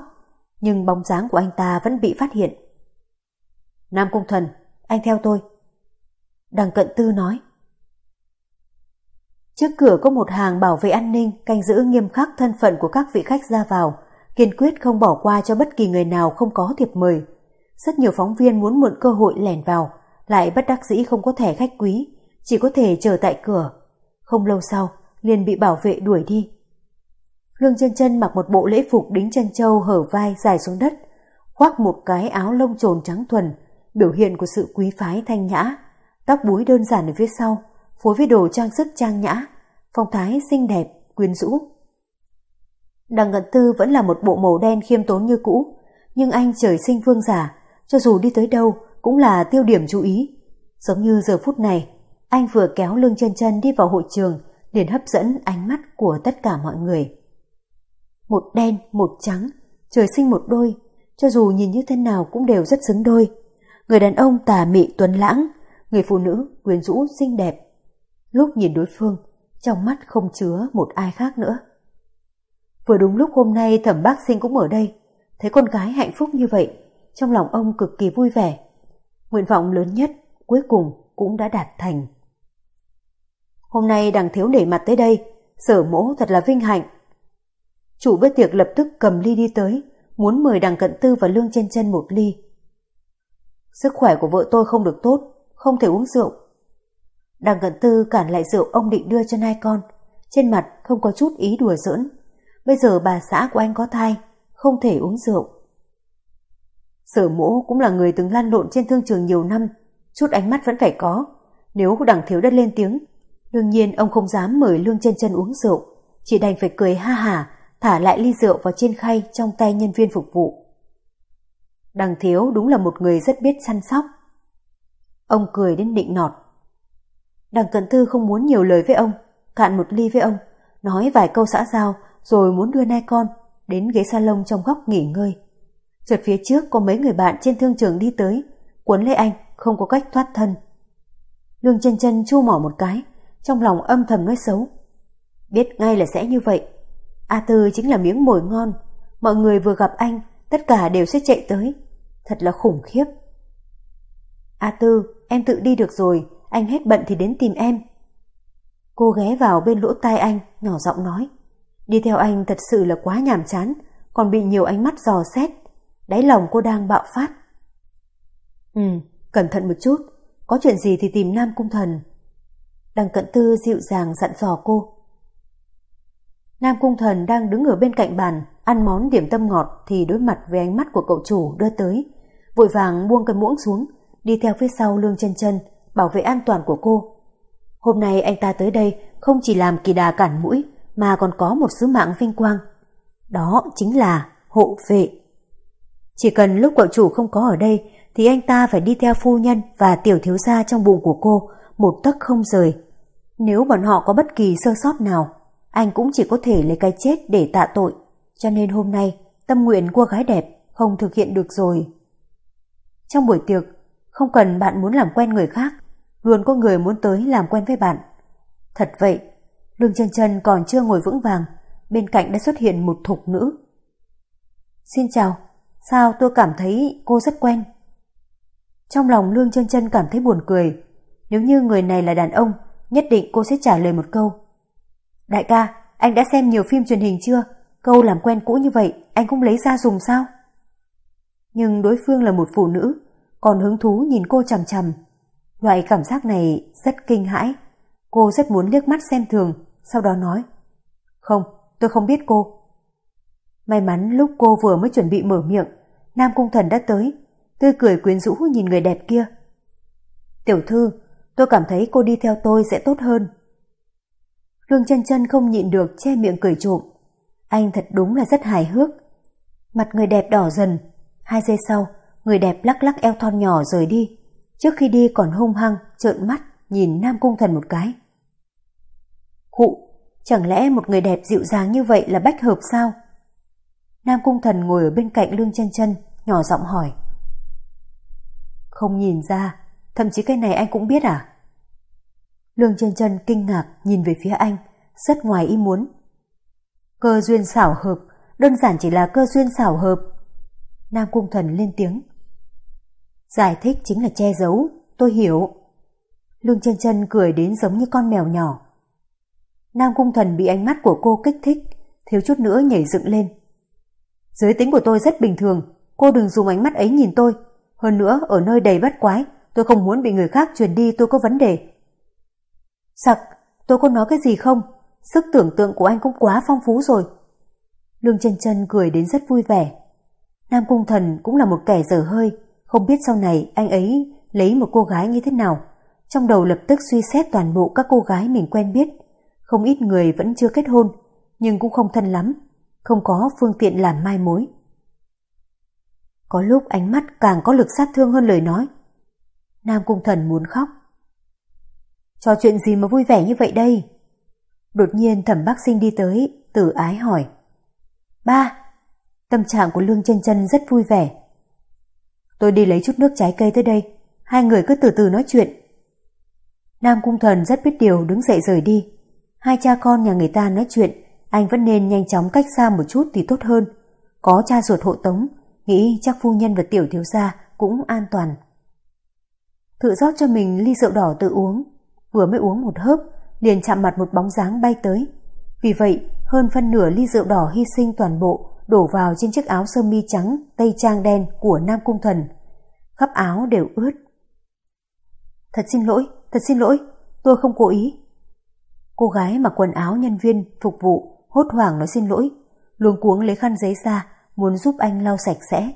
nhưng bóng dáng của anh ta vẫn bị phát hiện. Nam Cung Thần, anh theo tôi. Đằng cận tư nói. Trước cửa có một hàng bảo vệ an ninh canh giữ nghiêm khắc thân phận của các vị khách ra vào, kiên quyết không bỏ qua cho bất kỳ người nào không có thiệp mời. Rất nhiều phóng viên muốn mượn cơ hội lẻn vào, lại bất đắc dĩ không có thẻ khách quý, chỉ có thể chờ tại cửa. Không lâu sau, liền bị bảo vệ đuổi đi. Lương chân chân mặc một bộ lễ phục đính chân châu hở vai dài xuống đất, khoác một cái áo lông trồn trắng thuần, biểu hiện của sự quý phái thanh nhã, tóc búi đơn giản ở phía sau, phối với đồ trang sức trang nhã, phong thái xinh đẹp, quyến rũ. Đằng Ngận Tư vẫn là một bộ màu đen khiêm tốn như cũ, nhưng anh trời sinh vương giả, cho dù đi tới đâu cũng là tiêu điểm chú ý. Giống như giờ phút này, anh vừa kéo lương chân chân đi vào hội trường, liền hấp dẫn ánh mắt của tất cả mọi người. Một đen, một trắng, trời sinh một đôi, cho dù nhìn như thế nào cũng đều rất xứng đôi. Người đàn ông tà mị tuấn lãng, người phụ nữ quyến rũ xinh đẹp. Lúc nhìn đối phương, trong mắt không chứa một ai khác nữa. Vừa đúng lúc hôm nay thẩm bác sinh cũng ở đây, thấy con gái hạnh phúc như vậy, trong lòng ông cực kỳ vui vẻ. Nguyện vọng lớn nhất cuối cùng cũng đã đạt thành. Hôm nay đằng thiếu nể mặt tới đây, sở mỗ thật là vinh hạnh. Chủ bữa tiệc lập tức cầm ly đi tới, muốn mời đằng cận tư và lương chân chân một ly. Sức khỏe của vợ tôi không được tốt, không thể uống rượu. Đằng cận tư cản lại rượu ông định đưa cho hai con, trên mặt không có chút ý đùa giỡn. Bây giờ bà xã của anh có thai, không thể uống rượu. Sở mỗ cũng là người từng lăn lộn trên thương trường nhiều năm, chút ánh mắt vẫn phải có. Nếu đằng thiếu đất lên tiếng, đương nhiên ông không dám mời Lương chân chân uống rượu, chỉ đành phải cười ha hả, thả lại ly rượu vào trên khay trong tay nhân viên phục vụ. Đằng thiếu đúng là một người rất biết săn sóc. Ông cười đến định nọt. Đằng cận thư không muốn nhiều lời với ông, cạn một ly với ông, nói vài câu xã giao rồi muốn đưa nai con đến ghế salon trong góc nghỉ ngơi. Chợt phía trước có mấy người bạn trên thương trường đi tới, cuốn lấy anh, không có cách thoát thân. Lương chân chân chu mỏ một cái, trong lòng âm thầm nói xấu. Biết ngay là sẽ như vậy. A Tư chính là miếng mồi ngon, mọi người vừa gặp anh, tất cả đều sẽ chạy tới. Thật là khủng khiếp. A Tư, em tự đi được rồi, anh hết bận thì đến tìm em. Cô ghé vào bên lỗ tai anh, nhỏ giọng nói. Đi theo anh thật sự là quá nhàm chán, còn bị nhiều ánh mắt dò xét. Đáy lòng cô đang bạo phát. Ừ, cẩn thận một chút, có chuyện gì thì tìm Nam Cung Thần. Đằng cận tư dịu dàng dặn dò cô. Nam Cung Thần đang đứng ở bên cạnh bàn, ăn món điểm tâm ngọt thì đối mặt với ánh mắt của cậu chủ đưa tới. Vội vàng buông cái muỗng xuống, đi theo phía sau lương chân chân, bảo vệ an toàn của cô. Hôm nay anh ta tới đây không chỉ làm kỳ đà cản mũi, mà còn có một sứ mạng vinh quang. Đó chính là hộ vệ. Chỉ cần lúc cậu chủ không có ở đây thì anh ta phải đi theo phu nhân và tiểu thiếu gia trong bụng của cô một tấc không rời. Nếu bọn họ có bất kỳ sơ sót nào, anh cũng chỉ có thể lấy cái chết để tạ tội. Cho nên hôm nay, tâm nguyện của gái đẹp không thực hiện được rồi. Trong buổi tiệc, không cần bạn muốn làm quen người khác, luôn có người muốn tới làm quen với bạn. Thật vậy, Lương chân chân còn chưa ngồi vững vàng, bên cạnh đã xuất hiện một thục nữ. Xin chào, sao tôi cảm thấy cô rất quen? Trong lòng Lương chân chân cảm thấy buồn cười. Nếu như người này là đàn ông, nhất định cô sẽ trả lời một câu. Đại ca, anh đã xem nhiều phim truyền hình chưa? Câu làm quen cũ như vậy, anh cũng lấy ra dùng sao? Nhưng đối phương là một phụ nữ, còn hứng thú nhìn cô chằm chằm. Loại cảm giác này rất kinh hãi. Cô rất muốn liếc mắt xem thường, sau đó nói Không, tôi không biết cô. May mắn lúc cô vừa mới chuẩn bị mở miệng, Nam Cung Thần đã tới, tươi cười quyến rũ nhìn người đẹp kia. Tiểu thư, tôi cảm thấy cô đi theo tôi sẽ tốt hơn. Lương chân chân không nhịn được che miệng cười trộm. Anh thật đúng là rất hài hước. Mặt người đẹp đỏ dần. Hai giây sau, người đẹp lắc lắc eo thon nhỏ rời đi. Trước khi đi còn hung hăng, trợn mắt, nhìn Nam Cung Thần một cái. Khụ, chẳng lẽ một người đẹp dịu dàng như vậy là bách hợp sao? Nam Cung Thần ngồi ở bên cạnh Lương chân chân nhỏ giọng hỏi. Không nhìn ra, thậm chí cái này anh cũng biết à? Lương chân chân kinh ngạc nhìn về phía anh, rất ngoài ý muốn. Cơ duyên xảo hợp, đơn giản chỉ là cơ duyên xảo hợp. Nam Cung Thần lên tiếng. Giải thích chính là che giấu, tôi hiểu. Lương chân chân cười đến giống như con mèo nhỏ. Nam Cung Thần bị ánh mắt của cô kích thích, thiếu chút nữa nhảy dựng lên. Giới tính của tôi rất bình thường, cô đừng dùng ánh mắt ấy nhìn tôi. Hơn nữa, ở nơi đầy bắt quái, tôi không muốn bị người khác truyền đi tôi có vấn đề. Sặc, tôi có nói cái gì không? Sức tưởng tượng của anh cũng quá phong phú rồi. Lương chân chân cười đến rất vui vẻ. Nam Cung Thần cũng là một kẻ dở hơi, không biết sau này anh ấy lấy một cô gái như thế nào. Trong đầu lập tức suy xét toàn bộ các cô gái mình quen biết. Không ít người vẫn chưa kết hôn, nhưng cũng không thân lắm, không có phương tiện làm mai mối. Có lúc ánh mắt càng có lực sát thương hơn lời nói. Nam Cung Thần muốn khóc. Cho chuyện gì mà vui vẻ như vậy đây? Đột nhiên thẩm bác sinh đi tới, tử ái hỏi. Ba! Tâm trạng của Lương chân chân rất vui vẻ. Tôi đi lấy chút nước trái cây tới đây, hai người cứ từ từ nói chuyện. Nam Cung Thần rất biết điều đứng dậy rời đi. Hai cha con nhà người ta nói chuyện, anh vẫn nên nhanh chóng cách xa một chút thì tốt hơn. Có cha ruột hộ tống, nghĩ chắc phu nhân và tiểu thiếu gia cũng an toàn. Tự rót cho mình ly rượu đỏ tự uống, vừa mới uống một hớp, liền chạm mặt một bóng dáng bay tới. Vì vậy, hơn phân nửa ly rượu đỏ hy sinh toàn bộ đổ vào trên chiếc áo sơ mi trắng tây trang đen của Nam Cung Thần. Khắp áo đều ướt. Thật xin lỗi, thật xin lỗi, tôi không cố ý. Cô gái mặc quần áo nhân viên phục vụ hốt hoảng nói xin lỗi, luống cuống lấy khăn giấy ra muốn giúp anh lau sạch sẽ.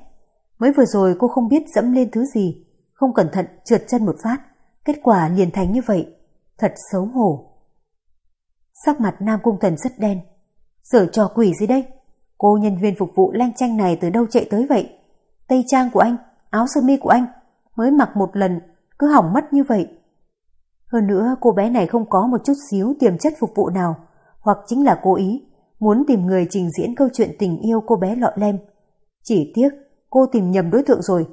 Mới vừa rồi cô không biết dẫm lên thứ gì, không cẩn thận trượt chân một phát, kết quả liền thành như vậy, thật xấu hổ. Sắc mặt Nam Cung Thần rất đen, Sở trò quỷ gì đây? Cô nhân viên phục vụ lanh chanh này từ đâu chạy tới vậy? Tây trang của anh, áo sơ mi của anh, mới mặc một lần, cứ hỏng mất như vậy. Hơn nữa cô bé này không có một chút xíu tiềm chất phục vụ nào, hoặc chính là cố ý, muốn tìm người trình diễn câu chuyện tình yêu cô bé lọ lem. Chỉ tiếc, cô tìm nhầm đối tượng rồi,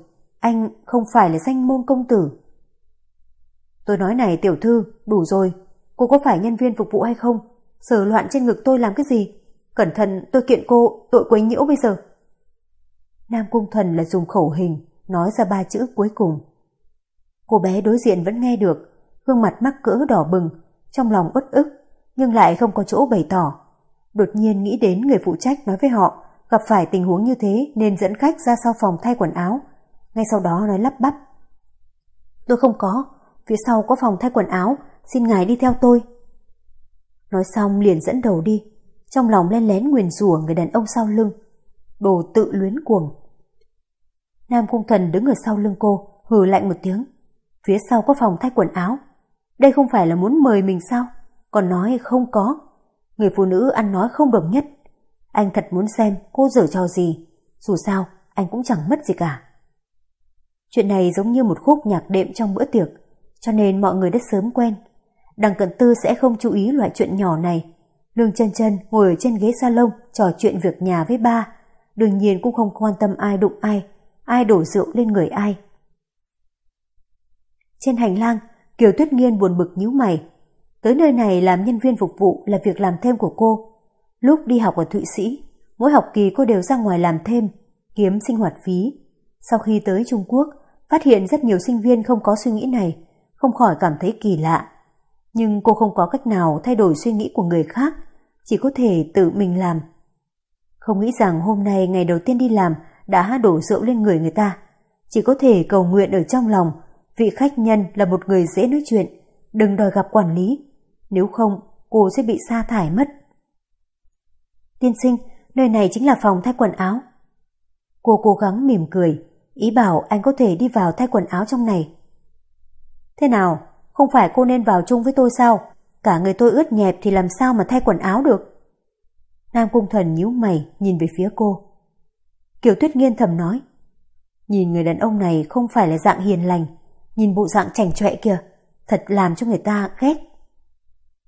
anh không phải là danh môn công tử. Tôi nói này tiểu thư, đủ rồi, cô có phải nhân viên phục vụ hay không? Sờ loạn trên ngực tôi làm cái gì? Cẩn thận tôi kiện cô tội quấy nhiễu bây giờ. Nam Cung Thần là dùng khẩu hình, nói ra ba chữ cuối cùng. Cô bé đối diện vẫn nghe được, gương mặt mắc cỡ đỏ bừng, trong lòng uất ức, nhưng lại không có chỗ bày tỏ. Đột nhiên nghĩ đến người phụ trách nói với họ, gặp phải tình huống như thế nên dẫn khách ra sau phòng thay quần áo. Ngay sau đó nói lắp bắp. Tôi không có, phía sau có phòng thay quần áo, xin ngài đi theo tôi. Nói xong liền dẫn đầu đi, trong lòng len lén nguyền rủa người đàn ông sau lưng. Đồ tự luyến cuồng. Nam Cung Thần đứng ở sau lưng cô, hừ lạnh một tiếng. Phía sau có phòng thay quần áo. Đây không phải là muốn mời mình sao? Còn nói không có. Người phụ nữ ăn nói không đồng nhất. Anh thật muốn xem cô dở trò gì. Dù sao, anh cũng chẳng mất gì cả. Chuyện này giống như một khúc nhạc đệm trong bữa tiệc, cho nên mọi người đã sớm quen. Đằng Cận Tư sẽ không chú ý loại chuyện nhỏ này. Lương chân chân ngồi ở trên ghế salon trò chuyện việc nhà với ba. Đương nhiên cũng không quan tâm ai đụng ai, ai đổ rượu lên người ai. Trên hành lang, Kiều Tuyết Nghiên buồn bực nhíu mày. Tới nơi này làm nhân viên phục vụ là việc làm thêm của cô. Lúc đi học ở Thụy Sĩ, mỗi học kỳ cô đều ra ngoài làm thêm, kiếm sinh hoạt phí. Sau khi tới Trung Quốc, phát hiện rất nhiều sinh viên không có suy nghĩ này, không khỏi cảm thấy kỳ lạ. Nhưng cô không có cách nào thay đổi suy nghĩ của người khác, chỉ có thể tự mình làm. Không nghĩ rằng hôm nay ngày đầu tiên đi làm đã đổ rượu lên người người ta. Chỉ có thể cầu nguyện ở trong lòng, vị khách nhân là một người dễ nói chuyện, đừng đòi gặp quản lý. Nếu không, cô sẽ bị sa thải mất. Tiên sinh, nơi này chính là phòng thay quần áo. Cô cố gắng mỉm cười, ý bảo anh có thể đi vào thay quần áo trong này. Thế nào, không phải cô nên vào chung với tôi sao? Cả người tôi ướt nhẹp thì làm sao mà thay quần áo được? Nam Cung Thần nhíu mày nhìn về phía cô. Kiều Tuyết Nghiên thầm nói. Nhìn người đàn ông này không phải là dạng hiền lành, nhìn bộ dạng chảnh chọe kìa, thật làm cho người ta ghét.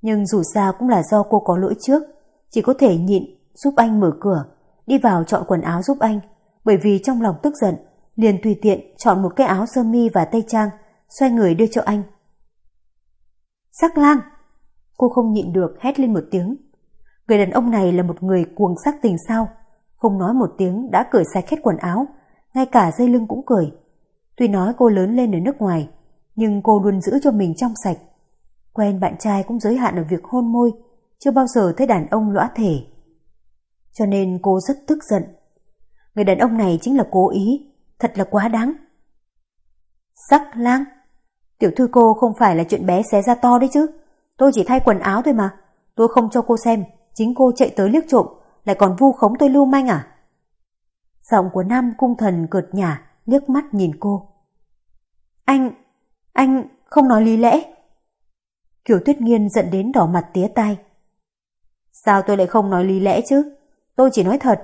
Nhưng dù sao cũng là do cô có lỗi trước, chỉ có thể nhịn giúp anh mở cửa, đi vào chọn quần áo giúp anh, bởi vì trong lòng tức giận, liền tùy tiện chọn một cái áo sơ mi và tây trang, xoay người đưa cho anh. Sắc lang! Cô không nhịn được hét lên một tiếng. Người đàn ông này là một người cuồng sắc tình sao? Không nói một tiếng đã cởi sạch hết quần áo, ngay cả dây lưng cũng cởi. Tuy nói cô lớn lên ở nước ngoài, nhưng cô luôn giữ cho mình trong sạch. Quen bạn trai cũng giới hạn ở việc hôn môi, chưa bao giờ thấy đàn ông lõa thể. Cho nên cô rất tức giận. Người đàn ông này chính là cố ý, thật là quá đáng. Sắc lang, tiểu thư cô không phải là chuyện bé xé ra to đấy chứ. Tôi chỉ thay quần áo thôi mà. Tôi không cho cô xem, chính cô chạy tới liếc trộm, lại còn vu khống tôi lưu manh à? Giọng của Nam Cung Thần cợt nhả, liếc mắt nhìn cô. Anh, anh không nói lý lẽ. Kiều Tuyết Nghiên giận đến đỏ mặt tía tai. Sao tôi lại không nói lý lẽ chứ? Tôi chỉ nói thật.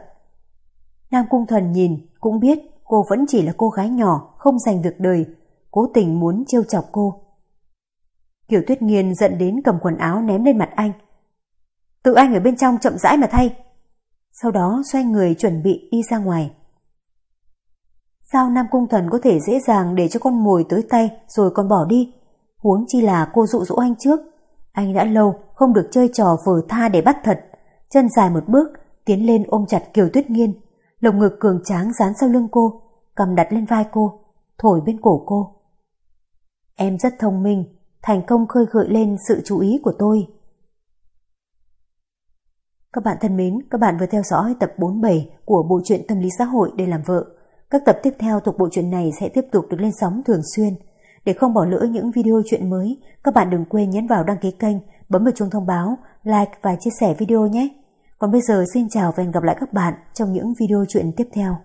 Nam Cung Thần nhìn, cũng biết cô vẫn chỉ là cô gái nhỏ, không giành được đời, cố tình muốn trêu chọc cô. Kiều Tuyết Nghiên giận đến cầm quần áo ném lên mặt anh. Tự anh ở bên trong chậm rãi mà thay. Sau đó xoay người chuẩn bị đi ra ngoài. Sao Nam Cung Thần có thể dễ dàng để cho con mồi tới tay rồi còn bỏ đi? Huống chi là cô dụ dỗ anh trước. Anh đã lâu không được chơi trò vờ tha để bắt thật. Chân dài một bước, tiến lên ôm chặt Kiều Tuyết Nghiên. Lồng ngực cường tráng dán sau lưng cô, cầm đặt lên vai cô, thổi bên cổ cô. Em rất thông minh, thành công khơi gợi lên sự chú ý của tôi. Các bạn thân mến, các bạn vừa theo dõi tập 47 của bộ truyện tâm lý xã hội để làm vợ. Các tập tiếp theo thuộc bộ truyện này sẽ tiếp tục được lên sóng thường xuyên. Để không bỏ lỡ những video chuyện mới, các bạn đừng quên nhấn vào đăng ký kênh, bấm vào chuông thông báo, like và chia sẻ video nhé. Còn bây giờ xin chào và hẹn gặp lại các bạn trong những video chuyện tiếp theo.